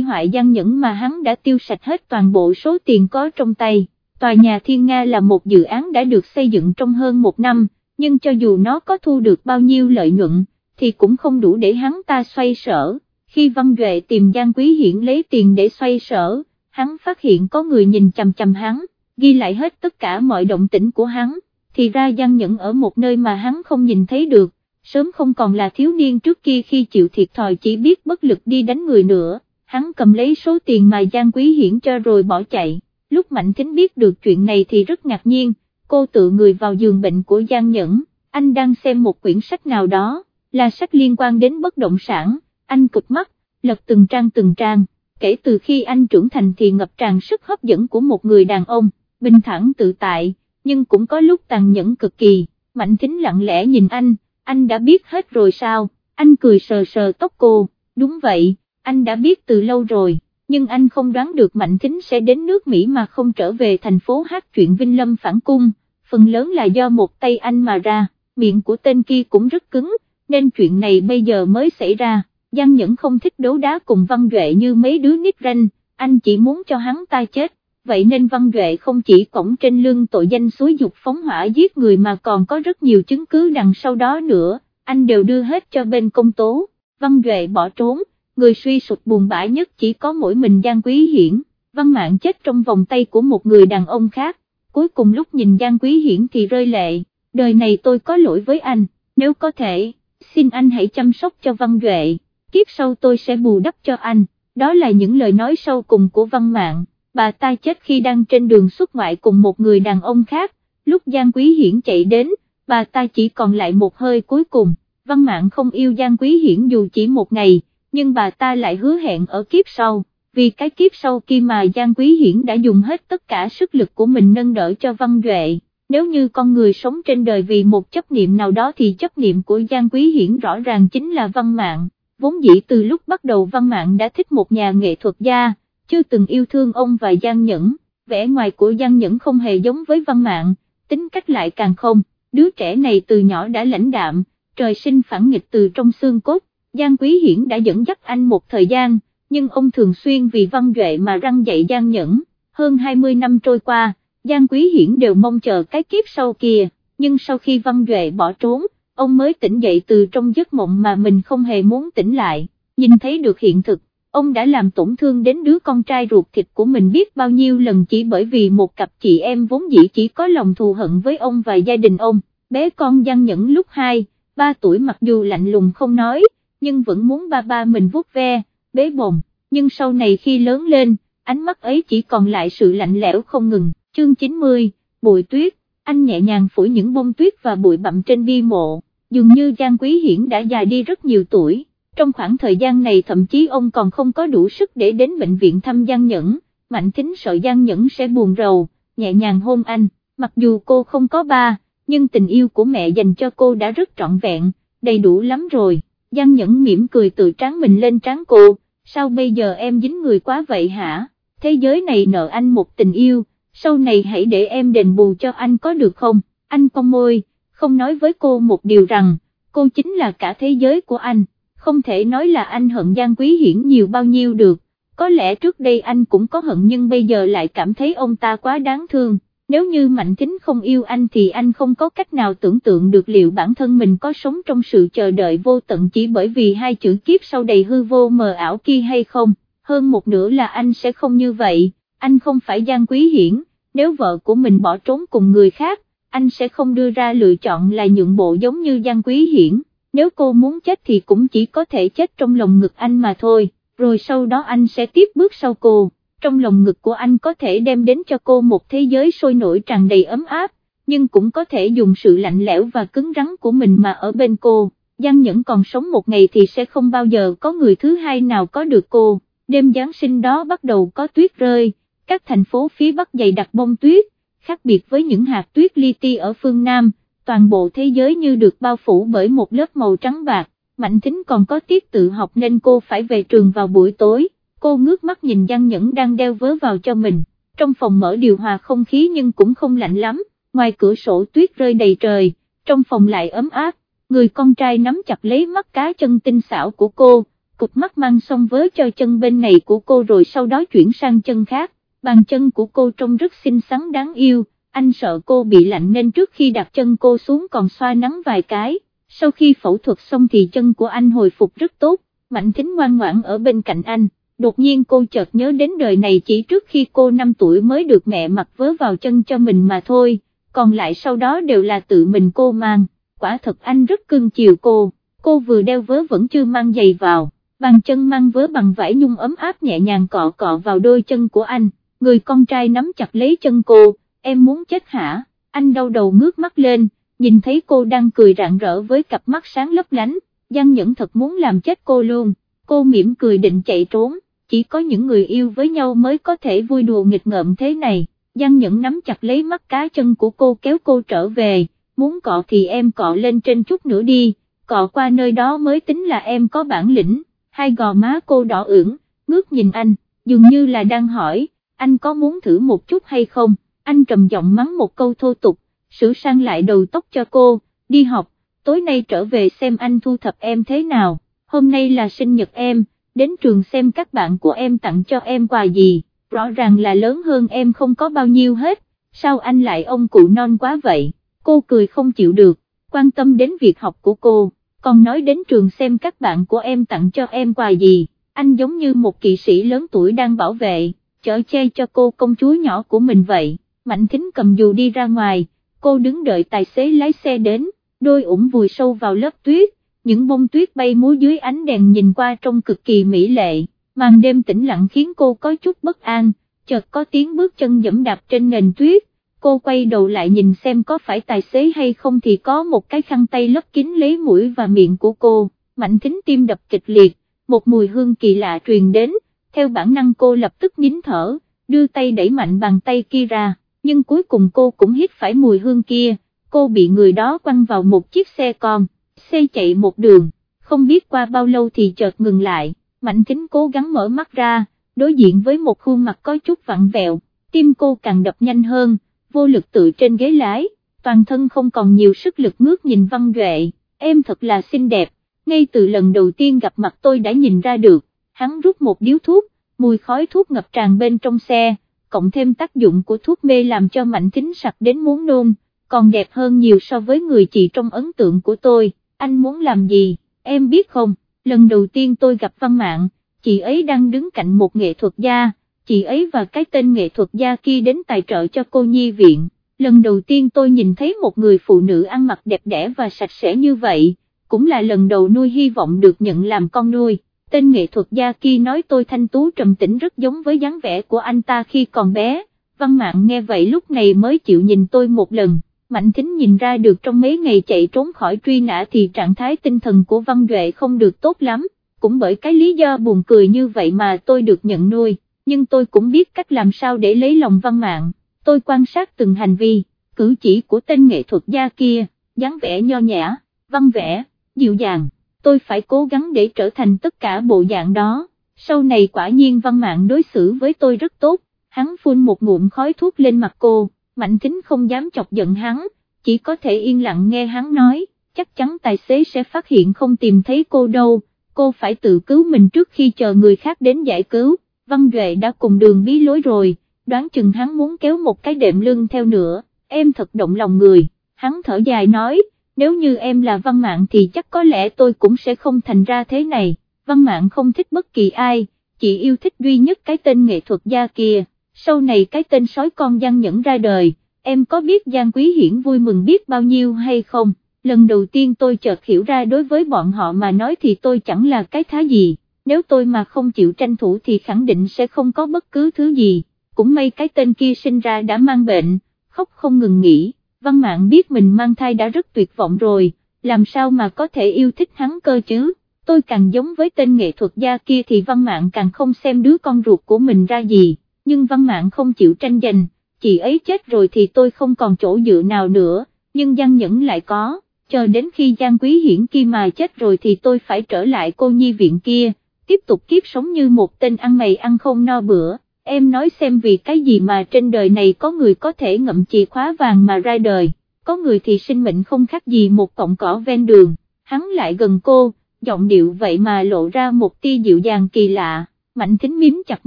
hoại gian nhẫn mà hắn đã tiêu sạch hết toàn bộ số tiền có trong tay. Tòa nhà Thiên Nga là một dự án đã được xây dựng trong hơn một năm, nhưng cho dù nó có thu được bao nhiêu lợi nhuận, thì cũng không đủ để hắn ta xoay sở. Khi Văn Duệ tìm Giang Quý Hiển lấy tiền để xoay sở, hắn phát hiện có người nhìn chằm chằm hắn, ghi lại hết tất cả mọi động tĩnh của hắn, thì ra Giang Nhẫn ở một nơi mà hắn không nhìn thấy được, sớm không còn là thiếu niên trước kia khi chịu thiệt thòi chỉ biết bất lực đi đánh người nữa, hắn cầm lấy số tiền mà Giang Quý Hiển cho rồi bỏ chạy, lúc Mạnh Thính biết được chuyện này thì rất ngạc nhiên, cô tự người vào giường bệnh của Giang Nhẫn, anh đang xem một quyển sách nào đó, là sách liên quan đến bất động sản, anh cực mắt, lật từng trang từng trang, kể từ khi anh trưởng thành thì ngập tràn sức hấp dẫn của một người đàn ông, bình thản tự tại, nhưng cũng có lúc tàn nhẫn cực kỳ, Mạnh Thính lặng lẽ nhìn anh, anh đã biết hết rồi sao, anh cười sờ sờ tóc cô, đúng vậy, anh đã biết từ lâu rồi, nhưng anh không đoán được Mạnh Thính sẽ đến nước Mỹ mà không trở về thành phố hát chuyện Vinh Lâm phản cung, phần lớn là do một tay anh mà ra, miệng của tên kia cũng rất cứng, nên chuyện này bây giờ mới xảy ra, Giang Nhẫn không thích đấu đá cùng Văn Duệ như mấy đứa nít ranh, anh chỉ muốn cho hắn ta chết, vậy nên Văn Duệ không chỉ cổng trên lưng tội danh xúi dục phóng hỏa giết người mà còn có rất nhiều chứng cứ đằng sau đó nữa, anh đều đưa hết cho bên công tố, Văn Duệ bỏ trốn, người suy sụp buồn bã nhất chỉ có mỗi mình Giang Quý Hiển, Văn Mạng chết trong vòng tay của một người đàn ông khác, cuối cùng lúc nhìn Giang Quý Hiển thì rơi lệ, đời này tôi có lỗi với anh, nếu có thể, xin anh hãy chăm sóc cho Văn Duệ, kiếp sau tôi sẽ bù đắp cho anh, đó là những lời nói sau cùng của Văn Mạng bà ta chết khi đang trên đường xuất ngoại cùng một người đàn ông khác, lúc Giang Quý Hiển chạy đến, bà ta chỉ còn lại một hơi cuối cùng, văn mạng không yêu Giang Quý Hiển dù chỉ một ngày, nhưng bà ta lại hứa hẹn ở kiếp sau, vì cái kiếp sau kia mà Giang Quý Hiển đã dùng hết tất cả sức lực của mình nâng đỡ cho Văn Duệ. Nếu như con người sống trên đời vì một chấp niệm nào đó thì chấp niệm của Giang Quý Hiển rõ ràng chính là văn mạng, vốn dĩ từ lúc bắt đầu văn mạng đã thích một nhà nghệ thuật gia, chưa từng yêu thương ông và Giang Nhẫn, vẻ ngoài của Giang Nhẫn không hề giống với văn mạng, tính cách lại càng không, đứa trẻ này từ nhỏ đã lãnh đạm, trời sinh phản nghịch từ trong xương cốt, Giang Quý Hiển đã dẫn dắt anh một thời gian, nhưng ông thường xuyên vì văn duệ mà răng dạy Giang Nhẫn, hơn 20 năm trôi qua, Giang Quý Hiển đều mong chờ cái kiếp sau kia, nhưng sau khi văn duệ bỏ trốn, ông mới tỉnh dậy từ trong giấc mộng mà mình không hề muốn tỉnh lại, nhìn thấy được hiện thực, ông đã làm tổn thương đến đứa con trai ruột thịt của mình biết bao nhiêu lần chỉ bởi vì một cặp chị em vốn dĩ chỉ có lòng thù hận với ông và gia đình ông, bé con Giang Nhẫn lúc 2, 3 tuổi mặc dù lạnh lùng không nói, nhưng vẫn muốn ba ba mình vuốt ve, bế bồng, nhưng sau này khi lớn lên, ánh mắt ấy chỉ còn lại sự lạnh lẽo không ngừng, chương 90, bụi tuyết, anh nhẹ nhàng phủi những bông tuyết và bụi bặm trên bi mộ, dường như Giang Quý Hiển đã già đi rất nhiều tuổi trong khoảng thời gian này thậm chí ông còn không có đủ sức để đến bệnh viện thăm Giang Nhẫn, Mạnh Thính sợ Giang Nhẫn sẽ buồn rầu, nhẹ nhàng hôn anh, mặc dù cô không có ba, nhưng tình yêu của mẹ dành cho cô đã rất trọn vẹn, đầy đủ lắm rồi, Giang Nhẫn mỉm cười tự trán mình lên trán cô, sao bây giờ em dính người quá vậy hả, thế giới này nợ anh một tình yêu, sau này hãy để em đền bù cho anh có được không, anh cong môi, không nói với cô một điều rằng, cô chính là cả thế giới của anh không thể nói là anh hận Giang Quý Hiển nhiều bao nhiêu được, có lẽ trước đây anh cũng có hận nhưng bây giờ lại cảm thấy ông ta quá đáng thương, nếu như Mạnh Thính không yêu anh thì anh không có cách nào tưởng tượng được liệu bản thân mình có sống trong sự chờ đợi vô tận chỉ bởi vì hai chữ kiếp sau đầy hư vô mờ ảo kia hay không, hơn một nửa là anh sẽ không như vậy, anh không phải Giang Quý Hiển, nếu vợ của mình bỏ trốn cùng người khác, anh sẽ không đưa ra lựa chọn là nhượng bộ giống như Giang Quý Hiển nếu cô muốn chết thì cũng chỉ có thể chết trong lòng ngực anh mà thôi, rồi sau đó anh sẽ tiếp bước sau cô, trong lòng ngực của anh có thể đem đến cho cô một thế giới sôi nổi tràn đầy ấm áp, nhưng cũng có thể dùng sự lạnh lẽo và cứng rắn của mình mà ở bên cô. Giang Nhẫn còn sống một ngày thì sẽ không bao giờ có người thứ hai nào có được cô, đêm Giáng sinh đó bắt đầu có tuyết rơi, các thành phố phía Bắc dày đặc bông tuyết, khác biệt với những hạt tuyết li ti ở phương Nam, toàn bộ thế giới như được bao phủ bởi một lớp màu trắng bạc, Mạnh Thính còn có tiết tự học nên cô phải về trường vào buổi tối, cô ngước mắt nhìn Giang Nhẫn đang đeo vớ vào cho mình, trong phòng mở điều hòa không khí nhưng cũng không lạnh lắm, ngoài cửa sổ tuyết rơi đầy trời, trong phòng lại ấm áp, người con trai nắm chặt lấy mắt cá chân tinh xảo của cô, cụp mắt mang xong vớ cho chân bên này của cô rồi sau đó chuyển sang chân khác, bàn chân của cô trông rất xinh xắn đáng yêu, anh sợ cô bị lạnh nên trước khi đặt chân cô xuống còn xoa nắng vài cái, sau khi phẫu thuật xong thì chân của anh hồi phục rất tốt, Mạnh Thính ngoan ngoãn ở bên cạnh anh, đột nhiên cô chợt nhớ đến đời này chỉ trước khi cô 5 tuổi mới được mẹ mặc vớ vào chân cho mình mà thôi, còn lại sau đó đều là tự mình cô mang, quả thật anh rất cưng chiều cô, cô vừa đeo vớ vẫn chưa mang giày vào, bàn chân mang vớ bằng vải nhung ấm áp nhẹ nhàng cọ cọ vào đôi chân của anh, người con trai nắm chặt lấy chân cô, em muốn chết hả, anh đau đầu ngước mắt lên, nhìn thấy cô đang cười rạng rỡ với cặp mắt sáng lấp lánh, Giang Nhẫn thật muốn làm chết cô luôn, cô mỉm cười định chạy trốn, chỉ có những người yêu với nhau mới có thể vui đùa nghịch ngợm thế này, Giang Nhẫn nắm chặt lấy mắt cá chân của cô kéo cô trở về, muốn cọ thì em cọ lên trên chút nữa đi, cọ qua nơi đó mới tính là em có bản lĩnh, hai gò má cô đỏ ửng, ngước nhìn anh, dường như là đang hỏi, anh có muốn thử một chút hay không, anh trầm giọng mắng một câu thô tục, sửa sang lại đầu tóc cho cô, đi học, tối nay trở về xem anh thu thập em thế nào, hôm nay là sinh nhật em, đến trường xem các bạn của em tặng cho em quà gì, rõ ràng là lớn hơn em không có bao nhiêu hết, sao anh lại ông cụ non quá vậy, cô cười không chịu được, quan tâm đến việc học của cô, còn nói đến trường xem các bạn của em tặng cho em quà gì, anh giống như một kỵ sĩ lớn tuổi đang bảo vệ, chở che cho cô công chúa nhỏ của mình vậy, Mạnh Thính cầm dù đi ra ngoài, cô đứng đợi tài xế lái xe đến, đôi ủng vùi sâu vào lớp tuyết, những bông tuyết bay múa dưới ánh đèn nhìn qua trông cực kỳ mỹ lệ, màn đêm tĩnh lặng khiến cô có chút bất an, chợt có tiếng bước chân dẫm đạp trên nền tuyết, cô quay đầu lại nhìn xem có phải tài xế hay không thì có một cái khăn tay lấp kín lấy mũi và miệng của cô, mạnh thính tim đập kịch liệt, một mùi hương kỳ lạ truyền đến, theo bản năng cô lập tức nín thở, đưa tay đẩy mạnh bàn tay kia ra, nhưng cuối cùng cô cũng hít phải mùi hương kia, cô bị người đó quăng vào một chiếc xe con, xe chạy một đường, không biết qua bao lâu thì chợt ngừng lại, mạnh Kính cố gắng mở mắt ra, đối diện với một khuôn mặt có chút vặn vẹo, tim cô càng đập nhanh hơn, vô lực tự trên ghế lái, toàn thân không còn nhiều sức lực ngước nhìn văn duệ, em thật là xinh đẹp, ngay từ lần đầu tiên gặp mặt tôi đã nhìn ra được, hắn rút một điếu thuốc, mùi khói thuốc ngập tràn bên trong xe, cộng thêm tác dụng của thuốc mê làm cho mạnh tính sặc đến muốn nôn, còn đẹp hơn nhiều so với người chị trong ấn tượng của tôi, anh muốn làm gì, em biết không, lần đầu tiên tôi gặp văn mạng, chị ấy đang đứng cạnh một nghệ thuật gia, chị ấy và cái tên nghệ thuật gia kia đến tài trợ cho cô nhi viện, lần đầu tiên tôi nhìn thấy một người phụ nữ ăn mặc đẹp đẽ và sạch sẽ như vậy, cũng là lần đầu nuôi hy vọng được nhận làm con nuôi. Tên nghệ thuật gia kia nói tôi thanh tú trầm tĩnh rất giống với dáng vẻ của anh ta khi còn bé, văn mạng nghe vậy lúc này mới chịu nhìn tôi một lần, Mạnh Thính nhìn ra được trong mấy ngày chạy trốn khỏi truy nã thì trạng thái tinh thần của Văn Duệ không được tốt lắm, cũng bởi cái lý do buồn cười như vậy mà tôi được nhận nuôi, nhưng tôi cũng biết cách làm sao để lấy lòng văn mạng, tôi quan sát từng hành vi, cử chỉ của tên nghệ thuật gia kia, dáng vẻ nho nhã, văn vẽ, dịu dàng, tôi phải cố gắng để trở thành tất cả bộ dạng đó, sau này quả nhiên văn mạng đối xử với tôi rất tốt, hắn phun một ngụm khói thuốc lên mặt cô. Mạnh Thính không dám chọc giận hắn, chỉ có thể yên lặng nghe hắn nói, chắc chắn tài xế sẽ phát hiện không tìm thấy cô đâu, cô phải tự cứu mình trước khi chờ người khác đến giải cứu, Văn Duệ đã cùng đường bí lối rồi, đoán chừng hắn muốn kéo một cái đệm lưng theo nữa, em thật động lòng người, hắn thở dài nói, nếu như em là văn mạng thì chắc có lẽ tôi cũng sẽ không thành ra thế này, văn mạng không thích bất kỳ ai, chỉ yêu thích duy nhất cái tên nghệ thuật gia kia. Sau này cái tên sói con Giang Nhẫn ra đời, em có biết Giang Quý Hiển vui mừng biết bao nhiêu hay không, lần đầu tiên tôi chợt hiểu ra đối với bọn họ mà nói thì tôi chẳng là cái thá gì, nếu tôi mà không chịu tranh thủ thì khẳng định sẽ không có bất cứ thứ gì, cũng may cái tên kia sinh ra đã mang bệnh, khóc không ngừng nghỉ, văn mạng biết mình mang thai đã rất tuyệt vọng rồi, làm sao mà có thể yêu thích hắn cơ chứ, tôi càng giống với tên nghệ thuật gia kia thì văn mạng càng không xem đứa con ruột của mình ra gì, nhưng văn mạng không chịu tranh giành, chị ấy chết rồi thì tôi không còn chỗ dựa nào nữa, nhưng Giang Nhẫn lại có, chờ đến khi Giang Quý Hiển kia mà chết rồi thì tôi phải trở lại cô nhi viện kia, tiếp tục kiếp sống như một tên ăn mày ăn không no bữa, em nói xem vì cái gì mà trên đời này có người có thể ngậm chìa khóa vàng mà ra đời, có người thì sinh mệnh không khác gì một cọng cỏ ven đường, hắn lại gần cô, giọng điệu vậy mà lộ ra một tia dịu dàng kỳ lạ, mạnh thính miếm chặt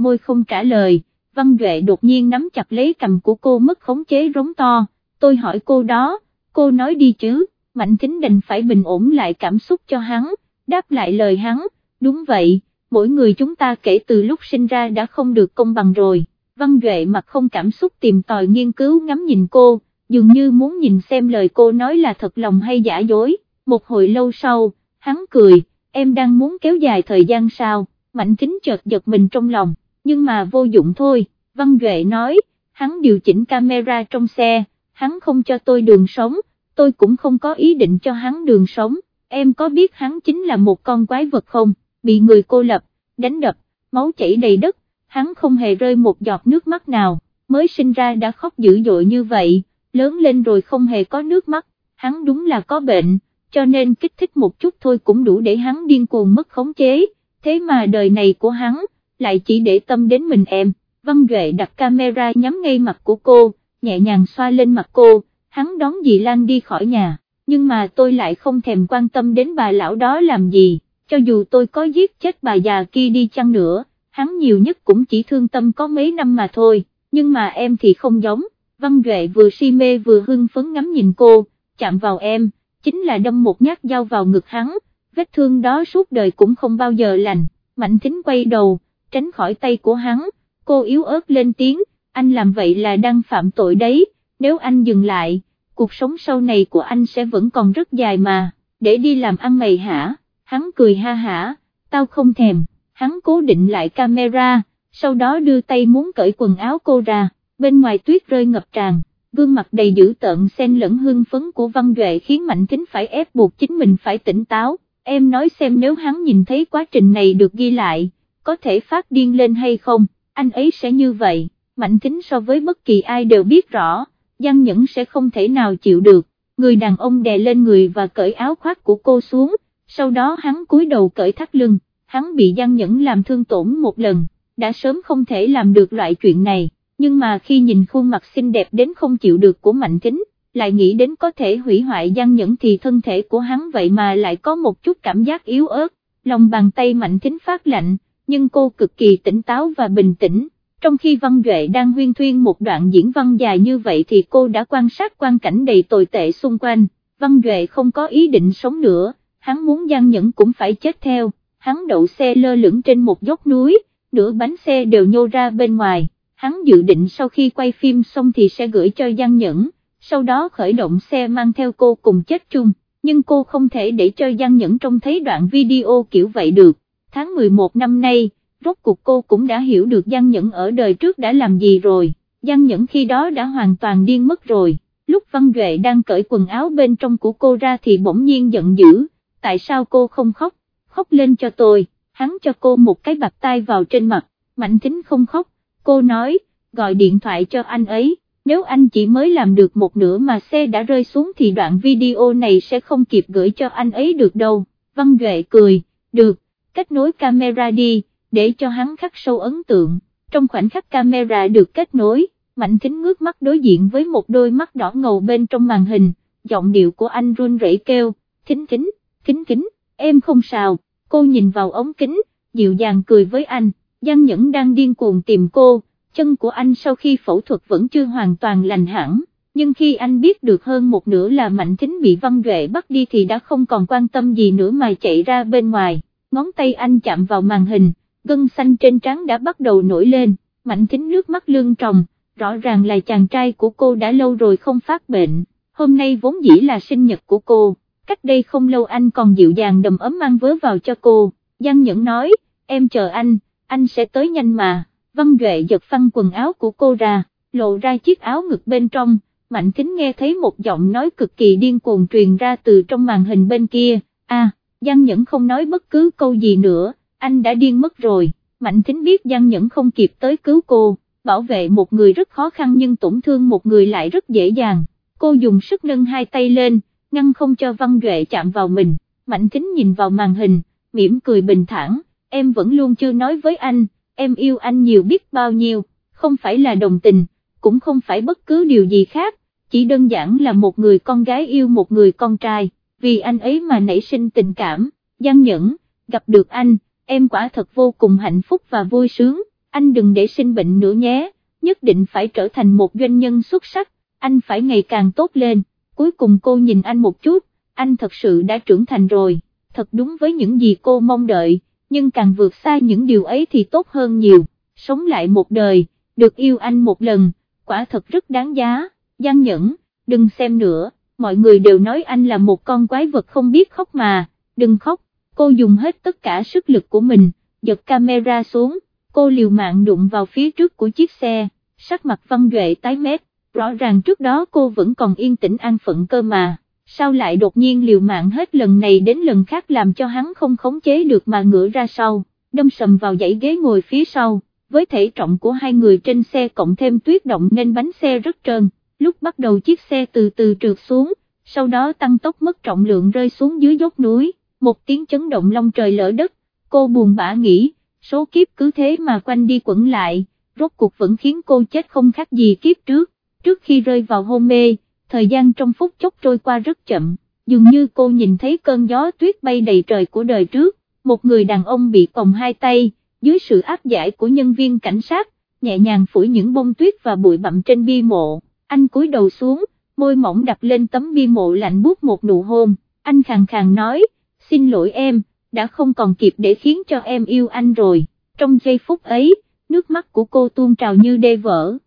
môi không trả lời, văn duệ đột nhiên nắm chặt lấy cầm của cô mất khống chế rống to, tôi hỏi cô đó, cô nói đi chứ, mạnh thính đành phải bình ổn lại cảm xúc cho hắn, đáp lại lời hắn, đúng vậy, mỗi người chúng ta kể từ lúc sinh ra đã không được công bằng rồi, văn duệ mặt không cảm xúc tìm tòi nghiên cứu ngắm nhìn cô, dường như muốn nhìn xem lời cô nói là thật lòng hay giả dối, một hồi lâu sau, hắn cười, em đang muốn kéo dài thời gian sao, mạnh Kính chợt giật mình trong lòng, nhưng mà vô dụng thôi, Văn Duệ nói, hắn điều chỉnh camera trong xe, hắn không cho tôi đường sống, tôi cũng không có ý định cho hắn đường sống, em có biết hắn chính là một con quái vật không, bị người cô lập, đánh đập, máu chảy đầy đất, hắn không hề rơi một giọt nước mắt nào, mới sinh ra đã khóc dữ dội như vậy, lớn lên rồi không hề có nước mắt, hắn đúng là có bệnh cho nên kích thích một chút thôi cũng đủ để hắn điên cuồng mất khống chế, thế mà đời này của hắn, lại chỉ để tâm đến mình em, Văn Duệ đặt camera nhắm ngay mặt của cô, nhẹ nhàng xoa lên mặt cô, hắn đón dì Lan đi khỏi nhà, nhưng mà tôi lại không thèm quan tâm đến bà lão đó làm gì, cho dù tôi có giết chết bà già kia đi chăng nữa, hắn nhiều nhất cũng chỉ thương tâm có mấy năm mà thôi, nhưng mà em thì không giống, Văn Duệ vừa si mê vừa hưng phấn ngắm nhìn cô, chạm vào em chính là đâm một nhát dao vào ngực hắn, vết thương đó suốt đời cũng không bao giờ lành, mạnh thính quay đầu, tránh khỏi tay của hắn, cô yếu ớt lên tiếng, anh làm vậy là đang phạm tội đấy, nếu anh dừng lại, cuộc sống sau này của anh sẽ vẫn còn rất dài mà, để đi làm ăn mày hả, hắn cười ha hả, tao không thèm, hắn cố định lại camera, sau đó đưa tay muốn cởi quần áo cô ra, bên ngoài tuyết rơi ngập tràn gương mặt đầy dữ tợn xen lẫn hưng phấn của Văn Duệ khiến Mạnh Thính phải ép buộc chính mình phải tỉnh táo, em nói xem nếu hắn nhìn thấy quá trình này được ghi lại, có thể phát điên lên hay không, anh ấy sẽ như vậy, Mạnh Thính so với bất kỳ ai đều biết rõ, Giang Nhẫn sẽ không thể nào chịu được, người đàn ông đè lên người và cởi áo khoác của cô xuống, sau đó hắn cúi đầu cởi thắt lưng, hắn bị Giang Nhẫn làm thương tổn một lần, đã sớm không thể làm được loại chuyện này nhưng mà khi nhìn khuôn mặt xinh đẹp đến không chịu được của Mạnh Thính, lại nghĩ đến có thể hủy hoại gian nhẫn thì thân thể của hắn vậy mà lại có một chút cảm giác yếu ớt, lòng bàn tay Mạnh Thính phát lạnh, nhưng cô cực kỳ tỉnh táo và bình tĩnh. Trong khi Văn Duệ đang huyên thuyên một đoạn diễn văn dài như vậy thì cô đã quan sát quan cảnh đầy tồi tệ xung quanh, Văn Duệ không có ý định sống nữa, hắn muốn gian nhẫn cũng phải chết theo, hắn đậu xe lơ lửng trên một dốc núi, nửa bánh xe đều nhô ra bên ngoài. Hắn dự định sau khi quay phim xong thì sẽ gửi cho Giang Nhẫn, sau đó khởi động xe mang theo cô cùng chết chung, nhưng cô không thể để cho Giang Nhẫn trông thấy đoạn video kiểu vậy được, tháng 11 năm nay, rốt cuộc cô cũng đã hiểu được Giang Nhẫn ở đời trước đã làm gì rồi, Giang Nhẫn khi đó đã hoàn toàn điên mất rồi, lúc Văn Duệ đang cởi quần áo bên trong của cô ra thì bỗng nhiên giận dữ, tại sao cô không khóc, khóc lên cho tôi, hắn cho cô một cái bạc tay vào trên mặt, Mạnh Thính không khóc, cô nói, gọi điện thoại cho anh ấy, nếu anh chỉ mới làm được một nửa mà xe đã rơi xuống thì đoạn video này sẽ không kịp gửi cho anh ấy được đâu, Văn Duệ cười, được, kết nối camera đi, để cho hắn khắc sâu ấn tượng, trong khoảnh khắc camera được kết nối, Mạnh Thính ngước mắt đối diện với một đôi mắt đỏ ngầu bên trong màn hình, giọng điệu của anh run rẩy kêu, Thính Thính, kính kính, em không sao, cô nhìn vào ống kính, dịu dàng cười với anh. Giang Nhẫn đang điên cuồng tìm cô, chân của anh sau khi phẫu thuật vẫn chưa hoàn toàn lành hẳn, nhưng khi anh biết được hơn một nửa là Mạnh Thính bị Văn Duệ bắt đi thì đã không còn quan tâm gì nữa mà chạy ra bên ngoài, ngón tay anh chạm vào màn hình, gân xanh trên trán đã bắt đầu nổi lên, Mạnh Thính nước mắt lương tròng, rõ ràng là chàng trai của cô đã lâu rồi không phát bệnh, hôm nay vốn dĩ là sinh nhật của cô, cách đây không lâu anh còn dịu dàng đầm ấm mang vớ vào cho cô, Giang Nhẫn nói, em chờ anh anh sẽ tới nhanh mà, Văn Duệ giật phăng quần áo của cô ra, lộ ra chiếc áo ngực bên trong, Mạnh Thính nghe thấy một giọng nói cực kỳ điên cuồng truyền ra từ trong màn hình bên kia, a, Giang Nhẫn không nói bất cứ câu gì nữa, anh đã điên mất rồi, Mạnh Thính biết Giang Nhẫn không kịp tới cứu cô, bảo vệ một người rất khó khăn nhưng tổn thương một người lại rất dễ dàng, cô dùng sức nâng hai tay lên, ngăn không cho Văn Duệ chạm vào mình, Mạnh Thính nhìn vào màn hình, mỉm cười bình thản, em vẫn luôn chưa nói với anh, em yêu anh nhiều biết bao nhiêu, không phải là đồng tình, cũng không phải bất cứ điều gì khác, chỉ đơn giản là một người con gái yêu một người con trai, vì anh ấy mà nảy sinh tình cảm, gian Nhẫn, gặp được anh, em quả thật vô cùng hạnh phúc và vui sướng, anh đừng để sinh bệnh nữa nhé, nhất định phải trở thành một doanh nhân xuất sắc, anh phải ngày càng tốt lên, cuối cùng cô nhìn anh một chút, anh thật sự đã trưởng thành rồi, thật đúng với những gì cô mong đợi, nhưng càng vượt xa những điều ấy thì tốt hơn nhiều, sống lại một đời, được yêu anh một lần, quả thật rất đáng giá, Giang Nhẫn, đừng xem nữa, mọi người đều nói anh là một con quái vật không biết khóc mà, đừng khóc, cô dùng hết tất cả sức lực của mình, giật camera xuống, cô liều mạng đụng vào phía trước của chiếc xe, sắc mặt văn duệ tái mét, rõ ràng trước đó cô vẫn còn yên tĩnh an phận cơ mà, sao lại đột nhiên liều mạng hết lần này đến lần khác làm cho hắn không khống chế được mà ngửa ra sau, đâm sầm vào dãy ghế ngồi phía sau, với thể trọng của hai người trên xe cộng thêm tuyết động nên bánh xe rất trơn, lúc bắt đầu chiếc xe từ từ trượt xuống, sau đó tăng tốc mất trọng lượng rơi xuống dưới dốc núi, một tiếng chấn động long trời lỡ đất, cô buồn bã nghĩ, số kiếp cứ thế mà quanh đi quẩn lại, rốt cuộc vẫn khiến cô chết không khác gì kiếp trước, trước khi rơi vào hôn mê, thời gian trong phút chốc trôi qua rất chậm, dường như cô nhìn thấy cơn gió tuyết bay đầy trời của đời trước, một người đàn ông bị còng hai tay, dưới sự áp giải của nhân viên cảnh sát, nhẹ nhàng phủi những bông tuyết và bụi bặm trên bia mộ, anh cúi đầu xuống, môi mỏng đặt lên tấm bia mộ lạnh buốt một nụ hôn, anh khàn khàn nói, xin lỗi em, đã không còn kịp để khiến cho em yêu anh rồi, trong giây phút ấy, nước mắt của cô tuôn trào như đê vỡ,